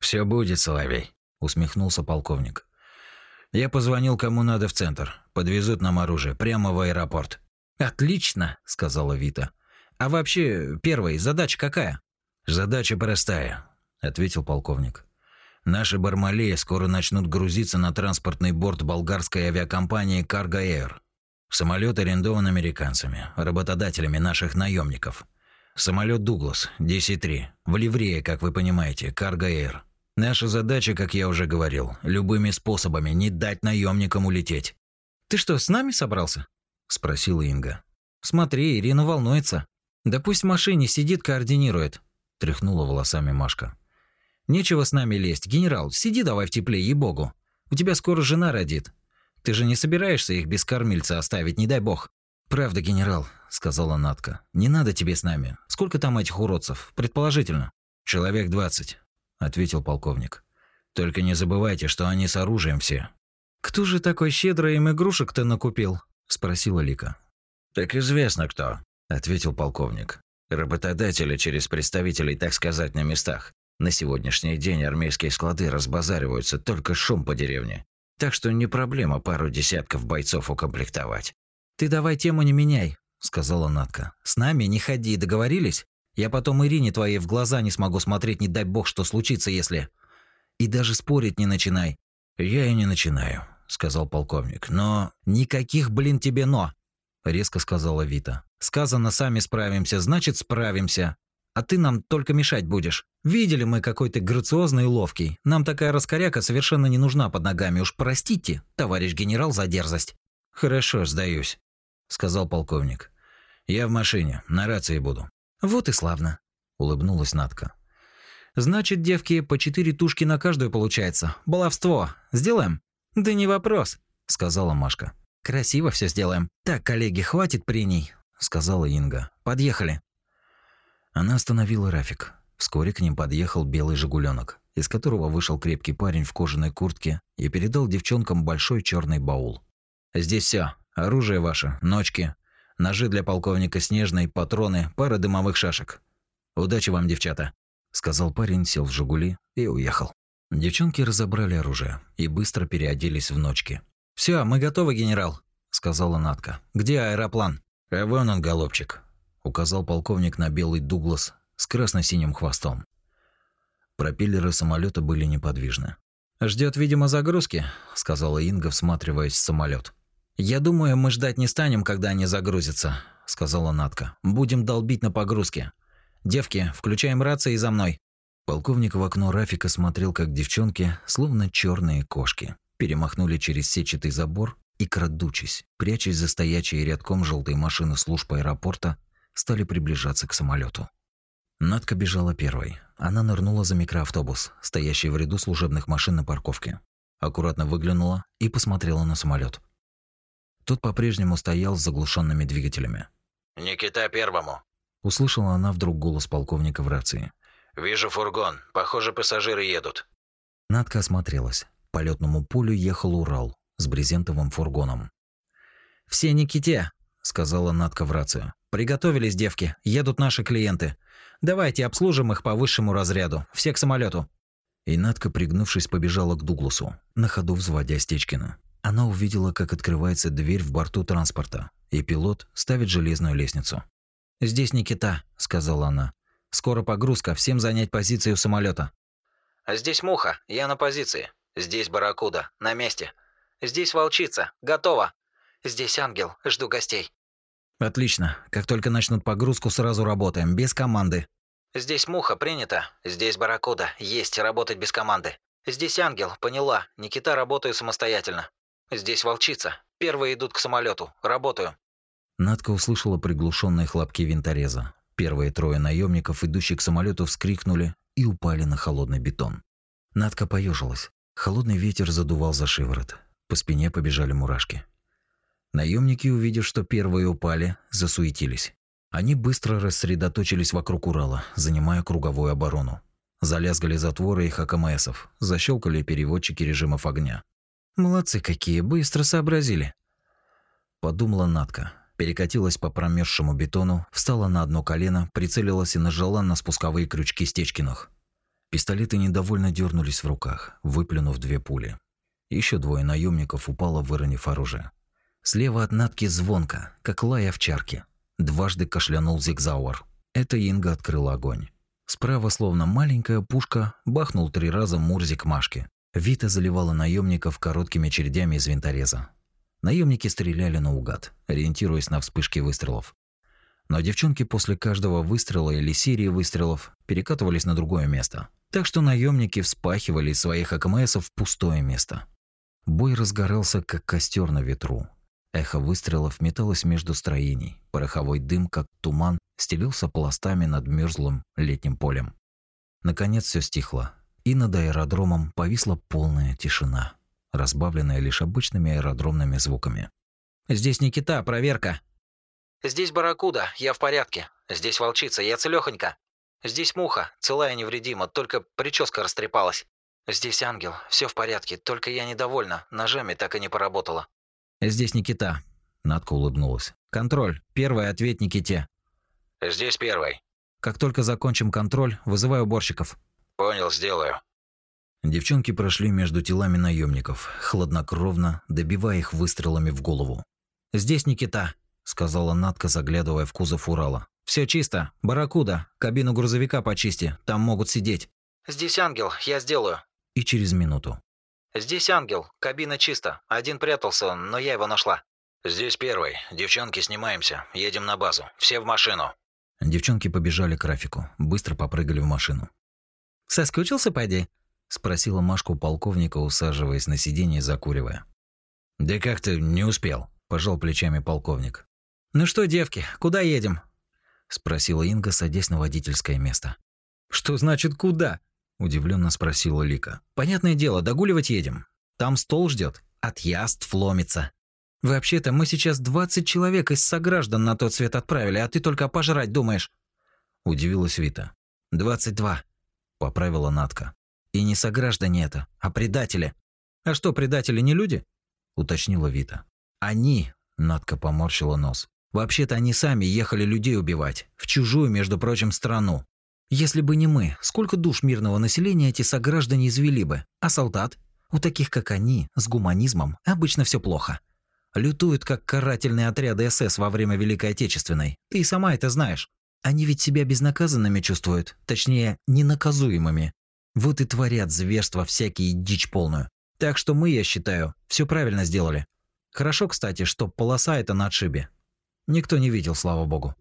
Все будет, Соловей, усмехнулся полковник. Я позвонил кому надо в центр. Подвезут нам оружие прямо в аэропорт. Отлично, сказала Вита. А вообще, первая задача какая? Задача простая, ответил полковник. Наши бармалеи скоро начнут грузиться на транспортный борт болгарской авиакомпании Cargo Air. Самолет арендован американцами, работодателями наших наемников. Самолет Дуглас, 10-3. В ливрее, как вы понимаете, Cargo Air. Наша задача, как я уже говорил, любыми способами не дать наемникам улететь. Ты что, с нами собрался? спросила Инга. Смотри, Ирина волнуется. Да пусть в машине сидит, координирует, тряхнула волосами Машка. Нечего с нами лезть, генерал, сиди давай в тепле, ей-богу. У тебя скоро жена родит. Ты же не собираешься их без кормильца оставить, не дай бог. Правда, генерал, сказала Натка. Не надо тебе с нами. Сколько там этих уродцев, предположительно? Человек двадцать, ответил полковник. Только не забывайте, что они с оружием все. Кто же такой щедрый им игрушек-то накупил? спросила Лика. Так известно кто, ответил полковник. Работодатели через представителей, так сказать, на местах. На сегодняшний день армейские склады разбазариваются, только шум по деревне. Так что не проблема пару десятков бойцов укомплектовать. Ты давай тему не меняй, сказала Натка. С нами не ходи, договорились? Я потом Ирине твоей в глаза не смогу смотреть, не дай бог, что случится, если... И даже спорить не начинай. Я и не начинаю, сказал полковник. Но никаких, блин, тебе но, резко сказала Вита. Сказано, сами справимся, значит, справимся. А ты нам только мешать будешь. Видели мы, какой ты грациозный и ловкий. Нам такая раскоряка совершенно не нужна под ногами. Уж простите, товарищ генерал, за дерзость. Хорошо, сдаюсь, сказал полковник. Я в машине, на рации буду. Вот и славно, улыбнулась Натка. Значит, девки, по четыре тушки на каждую получается. Баловство. Сделаем? Да не вопрос, сказала Машка. Красиво все сделаем. Так, коллеги, хватит при ней, сказала Инга. Подъехали. Она остановила Рафик. Вскоре к ним подъехал белый «Жигуленок», из которого вышел крепкий парень в кожаной куртке и передал девчонкам большой черный баул. «Здесь все. Оружие ваше, ночки, ножи для полковника Снежной, патроны, пара дымовых шашек. Удачи вам, девчата!» сказал парень, сел в «Жигули» и уехал. Девчонки разобрали оружие и быстро переоделись в ночки. Все, мы готовы, генерал», — сказала Натка. «Где аэроплан?» «А вон он, голубчик», — указал полковник на белый «Дуглас» с красно-синим хвостом. Пропеллеры самолета были неподвижны. Ждет, видимо, загрузки», — сказала Инга, всматриваясь в самолет. «Я думаю, мы ждать не станем, когда они загрузятся», — сказала Натка. «Будем долбить на погрузке. Девки, включаем рации за мной». Полковник в окно Рафика смотрел, как девчонки, словно черные кошки, перемахнули через сетчатый забор и, крадучись, прячась за стоячие рядком желтые машины служб аэропорта, стали приближаться к самолету. Надка бежала первой. Она нырнула за микроавтобус, стоящий в ряду служебных машин на парковке. Аккуратно выглянула и посмотрела на самолет. Тот по-прежнему стоял с заглушенными двигателями. «Никита первому!» Услышала она вдруг голос полковника в рации. «Вижу фургон. Похоже, пассажиры едут». Надка осмотрелась. По летному полю ехал Урал с брезентовым фургоном. «Все Никите!» – сказала Надка в рацию. «Приготовились, девки. Едут наши клиенты. Давайте обслужим их по высшему разряду. Все к самолету. И Надка, пригнувшись, побежала к Дугласу, на ходу взводя Стечкина. Она увидела, как открывается дверь в борту транспорта, и пилот ставит железную лестницу. «Здесь Никита», — сказала она. «Скоро погрузка, всем занять позиции у самолета. «Здесь Муха, я на позиции. Здесь Барракуда, на месте. Здесь Волчица, готова. Здесь Ангел, жду гостей». «Отлично. Как только начнут погрузку, сразу работаем, без команды». «Здесь Муха, принято. Здесь Барракуда, есть, работать без команды. Здесь Ангел, поняла. Никита, работаю самостоятельно. Здесь Волчица. Первые идут к самолету. Работаю». Надка услышала приглушенные хлопки винтореза. Первые трое наемников, идущие к самолету, вскрикнули и упали на холодный бетон. Надка поежилась. Холодный ветер задувал за шиворот. По спине побежали мурашки. Наемники, увидев, что первые упали, засуетились. Они быстро рассредоточились вокруг Урала, занимая круговую оборону. Залязгали затворы их АКМСов, защелкали переводчики режимов огня. «Молодцы какие, быстро сообразили!» Подумала Натка, перекатилась по промерзшему бетону, встала на одно колено, прицелилась и нажала на спусковые крючки Стечкиных. Пистолеты недовольно дернулись в руках, выплюнув две пули. Еще двое наемников упало, выронив оружие. Слева от Натки звонко, как лай овчарки. Дважды кашлянул Зигзауэр. Это Инга открыла огонь. Справа, словно маленькая пушка, бахнул три раза Мурзик Машки. Вита заливала наемников короткими чередями из винтореза. Наемники стреляли наугад, ориентируясь на вспышки выстрелов. Но девчонки после каждого выстрела или серии выстрелов перекатывались на другое место. Так что наемники вспахивали из своих АКМСов в пустое место. Бой разгорался, как костер на ветру. Эхо выстрелов металось между строений. Пороховой дым, как туман, стелился пластами над мерзлым летним полем. Наконец все стихло, и над аэродромом повисла полная тишина разбавленная лишь обычными аэродромными звуками. «Здесь Никита, проверка!» «Здесь Барракуда, я в порядке. Здесь Волчица, я целёхонька. Здесь Муха, целая невредима, только прическа растрепалась. Здесь ангел, все в порядке, только я недовольна, ножами так и не поработала. Здесь Никита. Надка улыбнулась. Контроль. Первый ответ Никите. Здесь первый. Как только закончим контроль, вызывай уборщиков. Понял, сделаю. Девчонки прошли между телами наемников, хладнокровно, добивая их выстрелами в голову. «Здесь Никита», – сказала Натка, заглядывая в кузов Урала. Все чисто. Барракуда, кабину грузовика почисти, там могут сидеть». «Здесь ангел, я сделаю». И через минуту. «Здесь ангел, кабина чисто. Один прятался, но я его нашла». «Здесь первый. Девчонки, снимаемся. Едем на базу. Все в машину». Девчонки побежали к Рафику, быстро попрыгали в машину. «Соскучился, поди?» спросила Машка у полковника, усаживаясь на сиденье, закуривая. Да как-то не успел, пожал плечами полковник. Ну что, девки, куда едем? спросила Инга, садясь на водительское место. Что значит куда? удивленно спросила Лика. Понятное дело, догуливать едем. Там стол ждет, отъезд фломится. Вообще-то мы сейчас 20 человек из сограждан на тот свет отправили, а ты только пожрать думаешь. Удивилась Вита. «Двадцать два», — поправила Натка. И не сограждане это, а предатели. А что, предатели не люди? уточнила Вита. Они, Надка поморщила нос. Вообще-то они сами ехали людей убивать, в чужую, между прочим, страну. Если бы не мы, сколько душ мирного населения эти сограждане извели бы? А солдат? У таких, как они, с гуманизмом, обычно все плохо. Лютуют, как карательные отряды СС во время Великой Отечественной. Ты и сама это знаешь. Они ведь себя безнаказанными чувствуют, точнее, ненаказуемыми. Вот и творят зверства всякие дичь полную. Так что мы, я считаю, все правильно сделали. Хорошо, кстати, что полоса это на отшибе. Никто не видел, слава богу.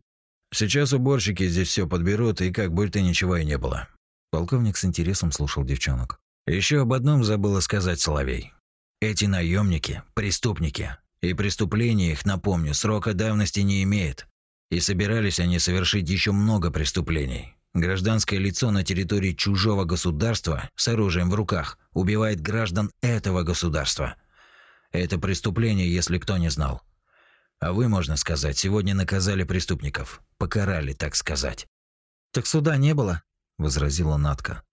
Сейчас уборщики здесь все подберут, и как будто ничего и не было. Полковник с интересом слушал девчонок. Еще об одном забыла сказать Соловей. Эти наемники – преступники. И преступление их, напомню, срока давности не имеет. И собирались они совершить еще много преступлений. Гражданское лицо на территории чужого государства с оружием в руках убивает граждан этого государства. Это преступление, если кто не знал. А вы, можно сказать, сегодня наказали преступников. Покарали, так сказать. «Так суда не было», – возразила Натка.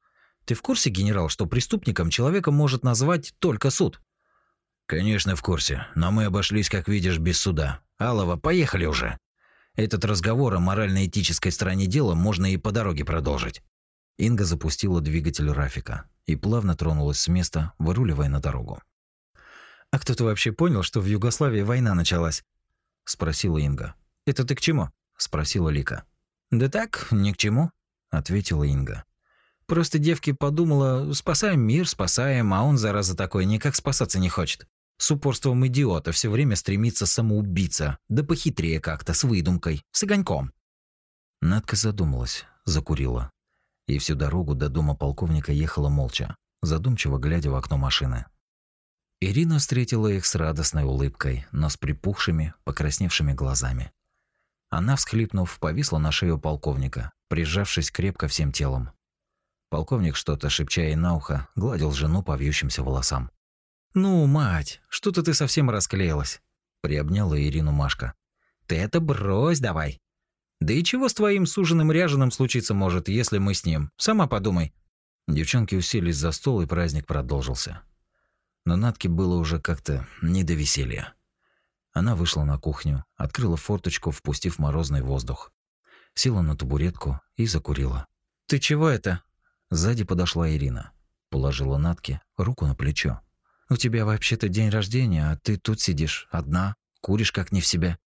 «Ты в курсе, генерал, что преступником человека может назвать только суд?» «Конечно, в курсе. Но мы обошлись, как видишь, без суда. Алова, поехали уже!» Этот разговор о морально-этической стороне дела можно и по дороге продолжить. Инга запустила двигатель Рафика и плавно тронулась с места, выруливая на дорогу. «А кто-то вообще понял, что в Югославии война началась?» – спросила Инга. «Это ты к чему?» – спросила Лика. «Да так, ни к чему», – ответила Инга. «Просто девки подумала, спасаем мир, спасаем, а он, зараза такой, никак спасаться не хочет. С упорством идиота все время стремится самоубийца, да похитрее как-то, с выдумкой, с огоньком. Надка задумалась, закурила. И всю дорогу до дома полковника ехала молча, задумчиво глядя в окно машины. Ирина встретила их с радостной улыбкой, но с припухшими, покрасневшими глазами. Она, всхлипнув, повисла на шею полковника, прижавшись крепко всем телом. Полковник, что-то шепча ей на ухо, гладил жену по вьющимся волосам. «Ну, мать, что-то ты совсем расклеилась», – приобняла Ирину Машка. «Ты это брось давай. Да и чего с твоим суженым ряженым случиться может, если мы с ним? Сама подумай». Девчонки уселись за стол, и праздник продолжился. Но Натке было уже как-то не до веселья. Она вышла на кухню, открыла форточку, впустив морозный воздух. Села на табуретку и закурила. «Ты чего это?» Сзади подошла Ирина. Положила Натке руку на плечо. У тебя вообще-то день рождения, а ты тут сидишь, одна, куришь как не в себе.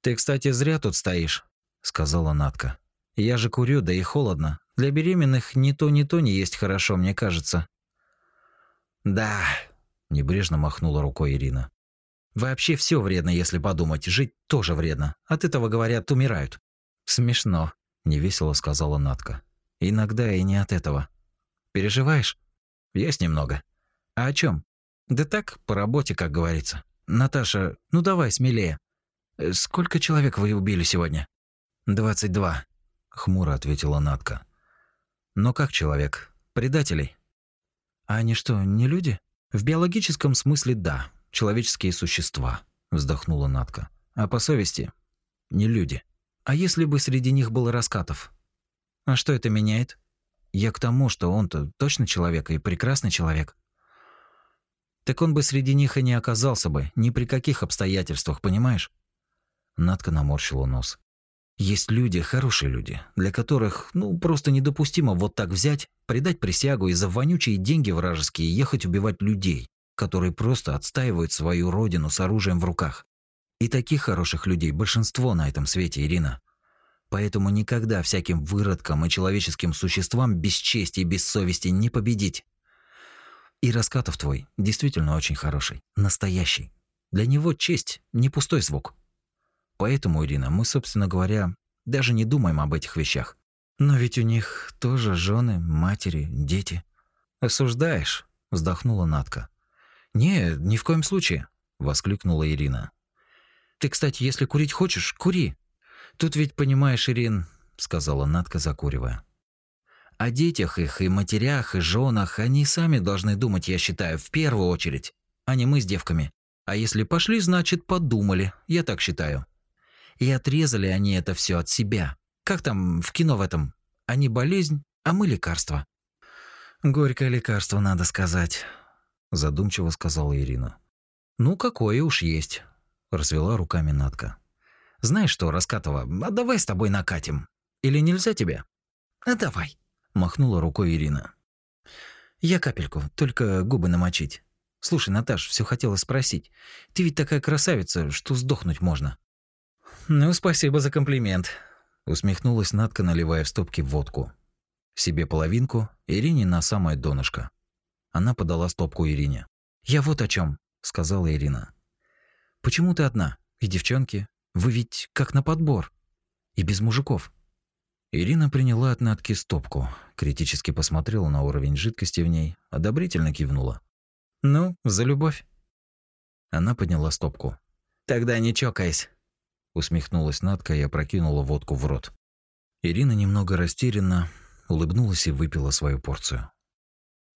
Ты, кстати, зря тут стоишь, сказала Натка. Я же курю, да и холодно. Для беременных ни то, ни то не есть хорошо, мне кажется. Да, небрежно махнула рукой Ирина. Вообще все вредно, если подумать. Жить тоже вредно. От этого, говорят, умирают. Смешно, невесело сказала Натка. Иногда и не от этого. Переживаешь? Есть немного. А о чем? Да так, по работе, как говорится. Наташа, ну давай смелее. Э, сколько человек вы убили сегодня? Двадцать два, хмуро ответила Натка. Но как человек? Предателей? А они что, не люди? В биологическом смысле да, человеческие существа, вздохнула Натка. А по совести не люди. А если бы среди них был Раскатов? А что это меняет? я к тому, что он-то точно человек и прекрасный человек. Так он бы среди них и не оказался бы, ни при каких обстоятельствах, понимаешь? Надка наморщила нос. Есть люди, хорошие люди, для которых, ну, просто недопустимо вот так взять, предать присягу и за вонючие деньги вражеские ехать убивать людей, которые просто отстаивают свою родину с оружием в руках. И таких хороших людей большинство на этом свете, Ирина. Поэтому никогда всяким выродкам и человеческим существам без чести и без совести не победить. И Раскатов твой действительно очень хороший, настоящий. Для него честь не пустой звук. Поэтому, Ирина, мы, собственно говоря, даже не думаем об этих вещах. Но ведь у них тоже жены, матери, дети. Осуждаешь? вздохнула Натка. Не, ни в коем случае, воскликнула Ирина. Ты, кстати, если курить хочешь, кури. Тут ведь понимаешь, Ирин, сказала Натка, закуривая. О детях их и матерях и женах они сами должны думать, я считаю, в первую очередь, а не мы с девками. А если пошли, значит, подумали. Я так считаю. И отрезали они это все от себя. Как там в кино в этом? Они болезнь, а мы лекарство. Горькое лекарство, надо сказать, задумчиво сказала Ирина. Ну какое уж есть, развела руками Натка. Знаешь что, Раскатова, а давай с тобой накатим. Или нельзя тебе? А давай, махнула рукой Ирина. Я капельку, только губы намочить. Слушай, Наташ, все хотела спросить. Ты ведь такая красавица, что сдохнуть можно. Ну, спасибо за комплимент, усмехнулась Натка, наливая в стопки водку. Себе половинку, Ирине на самое донышко. Она подала стопку Ирине. Я вот о чем, сказала Ирина. Почему ты одна? И девчонки, вы ведь как на подбор. И без мужиков. Ирина приняла от Натки стопку, критически посмотрела на уровень жидкости в ней, одобрительно кивнула. Ну, за любовь. Она подняла стопку. Тогда не чокаясь усмехнулась Надка и опрокинула водку в рот. Ирина немного растерянно улыбнулась и выпила свою порцию.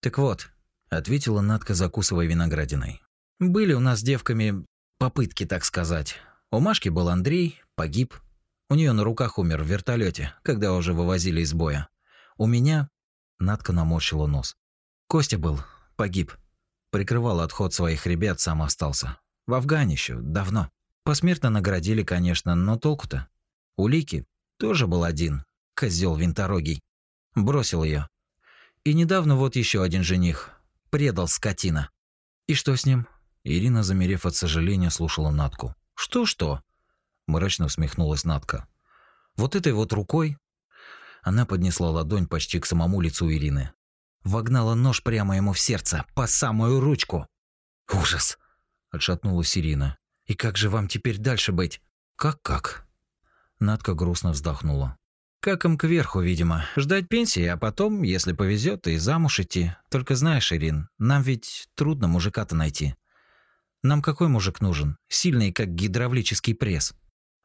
Так вот, ответила Надка, закусывая виноградиной. Были у нас с девками попытки, так сказать. У Машки был Андрей, погиб. У нее на руках умер в вертолете, когда уже вывозили из боя. У меня Надка наморщила нос. Костя был, погиб. Прикрывал отход своих ребят, сам остался. В Афгане еще давно. Посмертно наградили, конечно, но толку-то? Улики тоже был один, козел винторогий. Бросил ее. И недавно вот еще один жених. Предал скотина. И что с ним? Ирина, замерев от сожаления, слушала Натку. Что-что? Мрачно усмехнулась Натка. Вот этой вот рукой она поднесла ладонь почти к самому лицу Ирины. Вогнала нож прямо ему в сердце, по самую ручку. Ужас! Отшатнулась Ирина. И как же вам теперь дальше быть? Как-как? Надка грустно вздохнула. Как им кверху, видимо. Ждать пенсии, а потом, если повезет, и замуж идти. Только знаешь, Ирин, нам ведь трудно мужика-то найти. Нам какой мужик нужен? Сильный, как гидравлический пресс.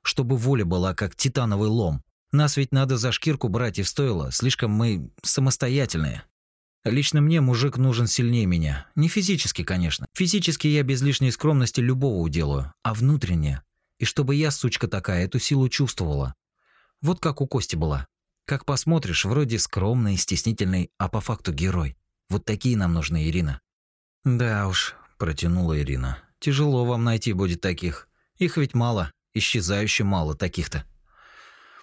Чтобы воля была, как титановый лом. Нас ведь надо за шкирку брать и в стойло. Слишком мы самостоятельные. Лично мне мужик нужен сильнее меня. Не физически, конечно. Физически я без лишней скромности любого уделаю, а внутренне. И чтобы я, сучка такая, эту силу чувствовала. Вот как у Кости была. Как посмотришь, вроде скромный, стеснительный, а по факту герой. Вот такие нам нужны, Ирина. Да уж, протянула Ирина. Тяжело вам найти будет таких. Их ведь мало, исчезающе мало таких-то.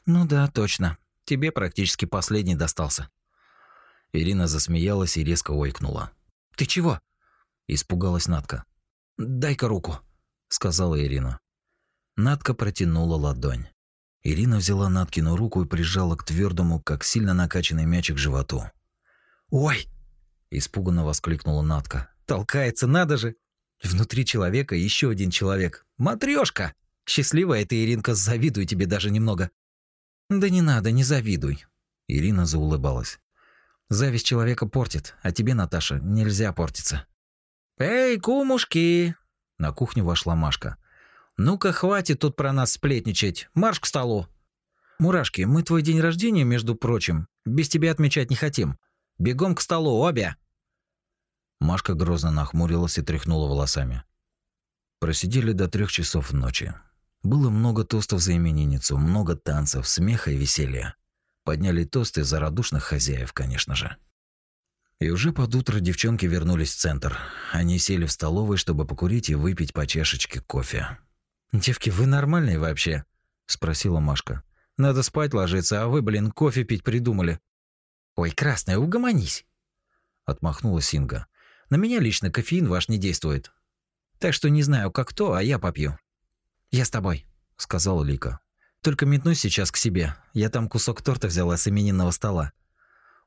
Ну да, точно. Тебе практически последний достался. Ирина засмеялась и резко ойкнула. «Ты чего?» – испугалась Натка. «Дай-ка руку», – сказала Ирина. Натка протянула ладонь. Ирина взяла Наткину руку и прижала к твердому, как сильно накачанный мячик животу. «Ой!» – испуганно воскликнула Натка. «Толкается, надо же! Внутри человека еще один человек. Матрёшка! Счастливая ты, Иринка, завидую тебе даже немного». «Да не надо, не завидуй!» Ирина заулыбалась. Зависть человека портит, а тебе, Наташа, нельзя портиться. Эй, кумушки! На кухню вошла Машка. Ну-ка, хватит тут про нас сплетничать. Марш к столу. Мурашки, мы твой день рождения, между прочим, без тебя отмечать не хотим. Бегом к столу, обе. Машка грозно нахмурилась и тряхнула волосами. Просидели до трех часов ночи. Было много тостов за именинницу, много танцев, смеха и веселья. Подняли тосты за радушных хозяев, конечно же. И уже под утро девчонки вернулись в центр. Они сели в столовой, чтобы покурить и выпить по чашечке кофе. «Девки, вы нормальные вообще?» – спросила Машка. «Надо спать ложиться, а вы, блин, кофе пить придумали». «Ой, красная, угомонись!» – отмахнулась Инга. «На меня лично кофеин ваш не действует. Так что не знаю, как кто, а я попью». «Я с тобой», – сказала Лика. «Только метнусь сейчас к себе. Я там кусок торта взяла с именинного стола».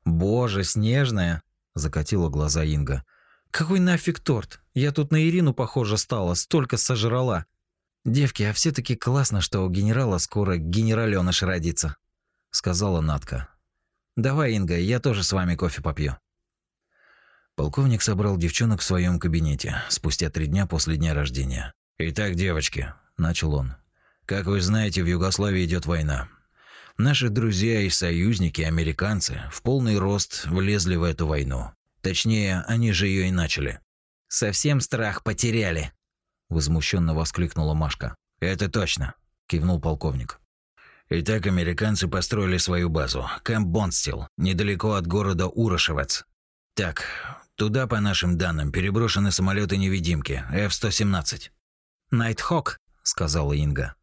«Боже, снежная!» закатила глаза Инга. Какой нафиг торт? Я тут на Ирину похожа стала, столько сожрала. Девки, а все таки классно, что у генерала скоро генералёныш родится, сказала Натка. Давай, Инга, я тоже с вами кофе попью. Полковник собрал девчонок в своем кабинете спустя три дня после дня рождения. «Итак, девочки», – начал он, – «как вы знаете, в Югославии идет война. Наши друзья и союзники, американцы, в полный рост влезли в эту войну. Точнее, они же ее и начали. Совсем страх потеряли, возмущенно воскликнула Машка. Это точно, кивнул полковник. Итак, американцы построили свою базу, Кэмп Бонстил, недалеко от города Урошевец. Так, туда, по нашим данным, переброшены самолеты-невидимки F-117. «Найтхок», — сказала Инга.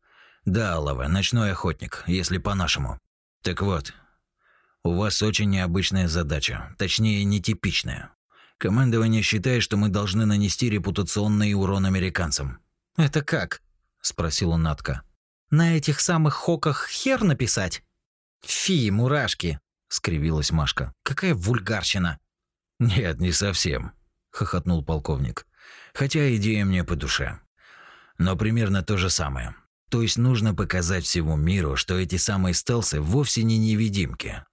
Да, Алова, ночной охотник, если по-нашему. Так вот, у вас очень необычная задача, точнее, нетипичная. Командование считает, что мы должны нанести репутационный урон американцам. Это как? спросила Натка. На этих самых хоках хер написать? Фи, мурашки, скривилась Машка. Какая вульгарщина. Нет, не совсем, хохотнул полковник. Хотя идея мне по душе. Но примерно то же самое. То есть нужно показать всему миру, что эти самые стелсы вовсе не невидимки.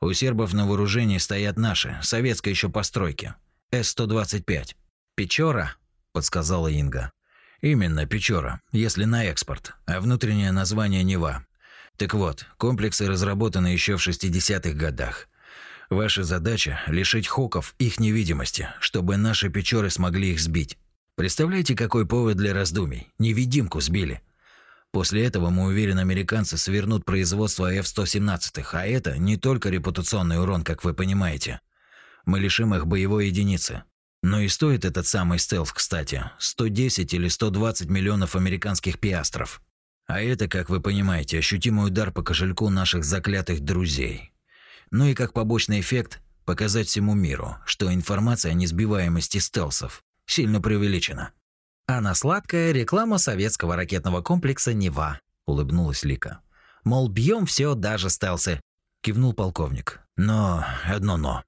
У сербов на вооружении стоят наши, советской еще постройки. С-125. «Печора?» – подсказала Инга. «Именно, Печора, если на экспорт, а внутреннее название Нева. Так вот, комплексы разработаны еще в 60-х годах. Ваша задача – лишить хоков их невидимости, чтобы наши Печоры смогли их сбить. Представляете, какой повод для раздумий? Невидимку сбили. После этого, мы уверены, американцы свернут производство F-117, а это не только репутационный урон, как вы понимаете. Мы лишим их боевой единицы. Но и стоит этот самый стелс, кстати, 110 или 120 миллионов американских пиастров. А это, как вы понимаете, ощутимый удар по кошельку наших заклятых друзей. Ну и как побочный эффект – показать всему миру, что информация о несбиваемости стелсов сильно преувеличена. А на сладкая реклама советского ракетного комплекса «Нева», улыбнулась Лика. Мол, бьем все, даже стелсы. Кивнул полковник. Но одно но.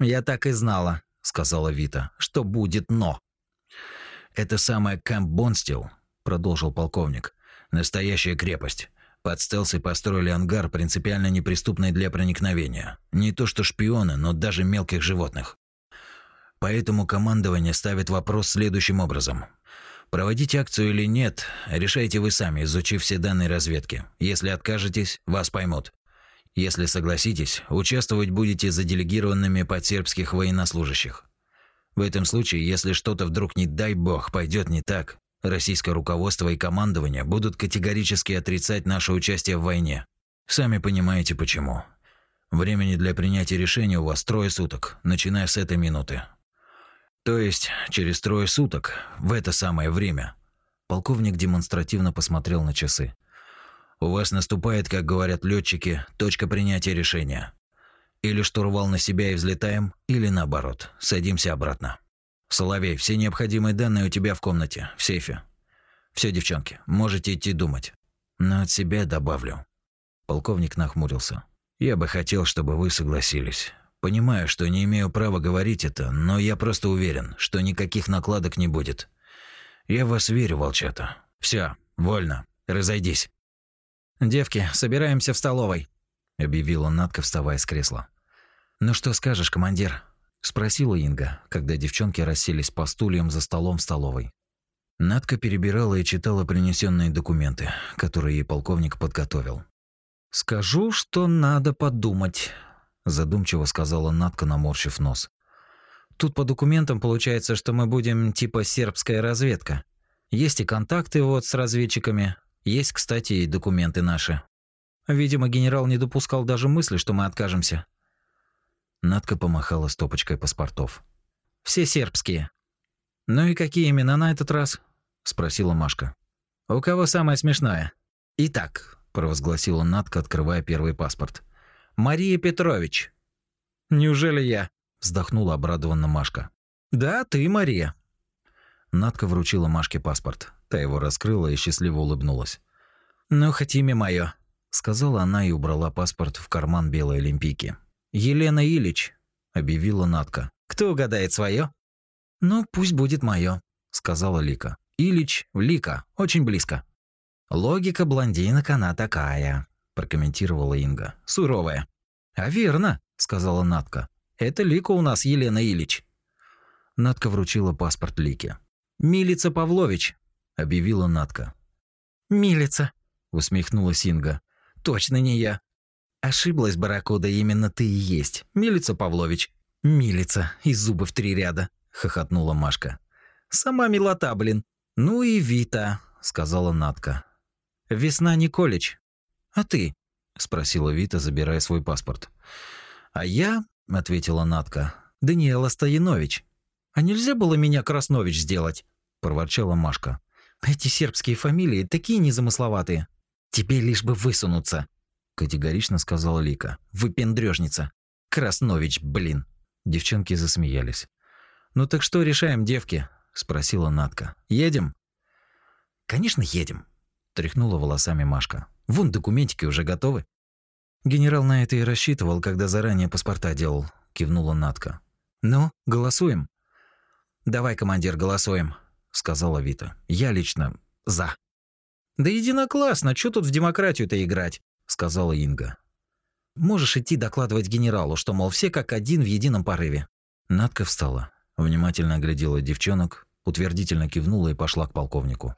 Я так и знала, сказала Вита, что будет но. Это самая Камп Бонстил, продолжил полковник. Настоящая крепость. Под стелсы построили ангар, принципиально неприступный для проникновения. Не то что шпионы, но даже мелких животных. Поэтому командование ставит вопрос следующим образом. Проводить акцию или нет, решайте вы сами, изучив все данные разведки. Если откажетесь, вас поймут. Если согласитесь, участвовать будете заделегированными под сербских военнослужащих. В этом случае, если что-то вдруг, не дай бог, пойдет не так, российское руководство и командование будут категорически отрицать наше участие в войне. Сами понимаете почему. Времени для принятия решения у вас трое суток, начиная с этой минуты. То есть через трое суток, в это самое время, полковник демонстративно посмотрел на часы. У вас наступает, как говорят летчики, точка принятия решения. Или штурвал на себя и взлетаем, или наоборот, садимся обратно. Соловей, все необходимые данные у тебя в комнате, в сейфе. Все, девчонки, можете идти думать. Но от себя добавлю. Полковник нахмурился. Я бы хотел, чтобы вы согласились. Понимаю, что не имею права говорить это, но я просто уверен, что никаких накладок не будет. Я в вас верю, волчата. Все, вольно. Разойдись. Девки, собираемся в столовой, объявила Натка, вставая с кресла. Ну что скажешь, командир? спросила Инга, когда девчонки расселись по стульям за столом в столовой. Натка перебирала и читала принесенные документы, которые ей полковник подготовил. Скажу, что надо подумать, задумчиво сказала Натка, наморщив нос. Тут по документам получается, что мы будем типа сербская разведка. Есть и контакты вот с разведчиками, есть, кстати, и документы наши. Видимо, генерал не допускал даже мысли, что мы откажемся. Надка помахала стопочкой паспортов. Все сербские. Ну и какие имена на этот раз? спросила Машка. У кого самое смешное? Итак, провозгласила Надка, открывая первый паспорт. Мария Петрович. Неужели я? вздохнула обрадованно Машка. Да, ты, Мария. Надка вручила Машке паспорт. Та его раскрыла и счастливо улыбнулась. «Ну, хоть имя мое, сказала она и убрала паспорт в карман белой олимпийки. «Елена Ильич», — объявила Надка. «Кто угадает свое? «Ну, пусть будет мое, сказала Лика. «Ильич, Лика, очень близко». «Логика блондинок она такая», — прокомментировала Инга. «Суровая». «А верно», — сказала Надка. «Это Лика у нас Елена Ильич». Надка вручила паспорт Лике. «Милица Павлович», — объявила Надка. «Милица», — усмехнулась Инга. «Точно не я». «Ошиблась, Барракуда, именно ты и есть. Милица Павлович». «Милица, и зубы в три ряда», — хохотнула Машка. «Сама милота, блин». «Ну и Вита», — сказала Надка. «Весна Николич». «А ты?» — спросила Вита, забирая свой паспорт. «А я», — ответила Надка, — «Даниэла Стоянович». «А нельзя было меня Краснович сделать?» – проворчала Машка. «Эти сербские фамилии такие незамысловатые. Тебе лишь бы высунуться», – категорично сказала Лика. «Выпендрёжница. Краснович, блин». Девчонки засмеялись. «Ну так что решаем, девки?» – спросила Натка. «Едем?» «Конечно, едем», – тряхнула волосами Машка. «Вон документики уже готовы». «Генерал на это и рассчитывал, когда заранее паспорта делал», – кивнула Натка. «Ну, голосуем?» «Давай, командир, голосуем», — сказала Вита. «Я лично за». «Да единоклассно, что тут в демократию-то играть?» — сказала Инга. «Можешь идти докладывать генералу, что, мол, все как один в едином порыве». Надка встала, внимательно оглядела девчонок, утвердительно кивнула и пошла к полковнику.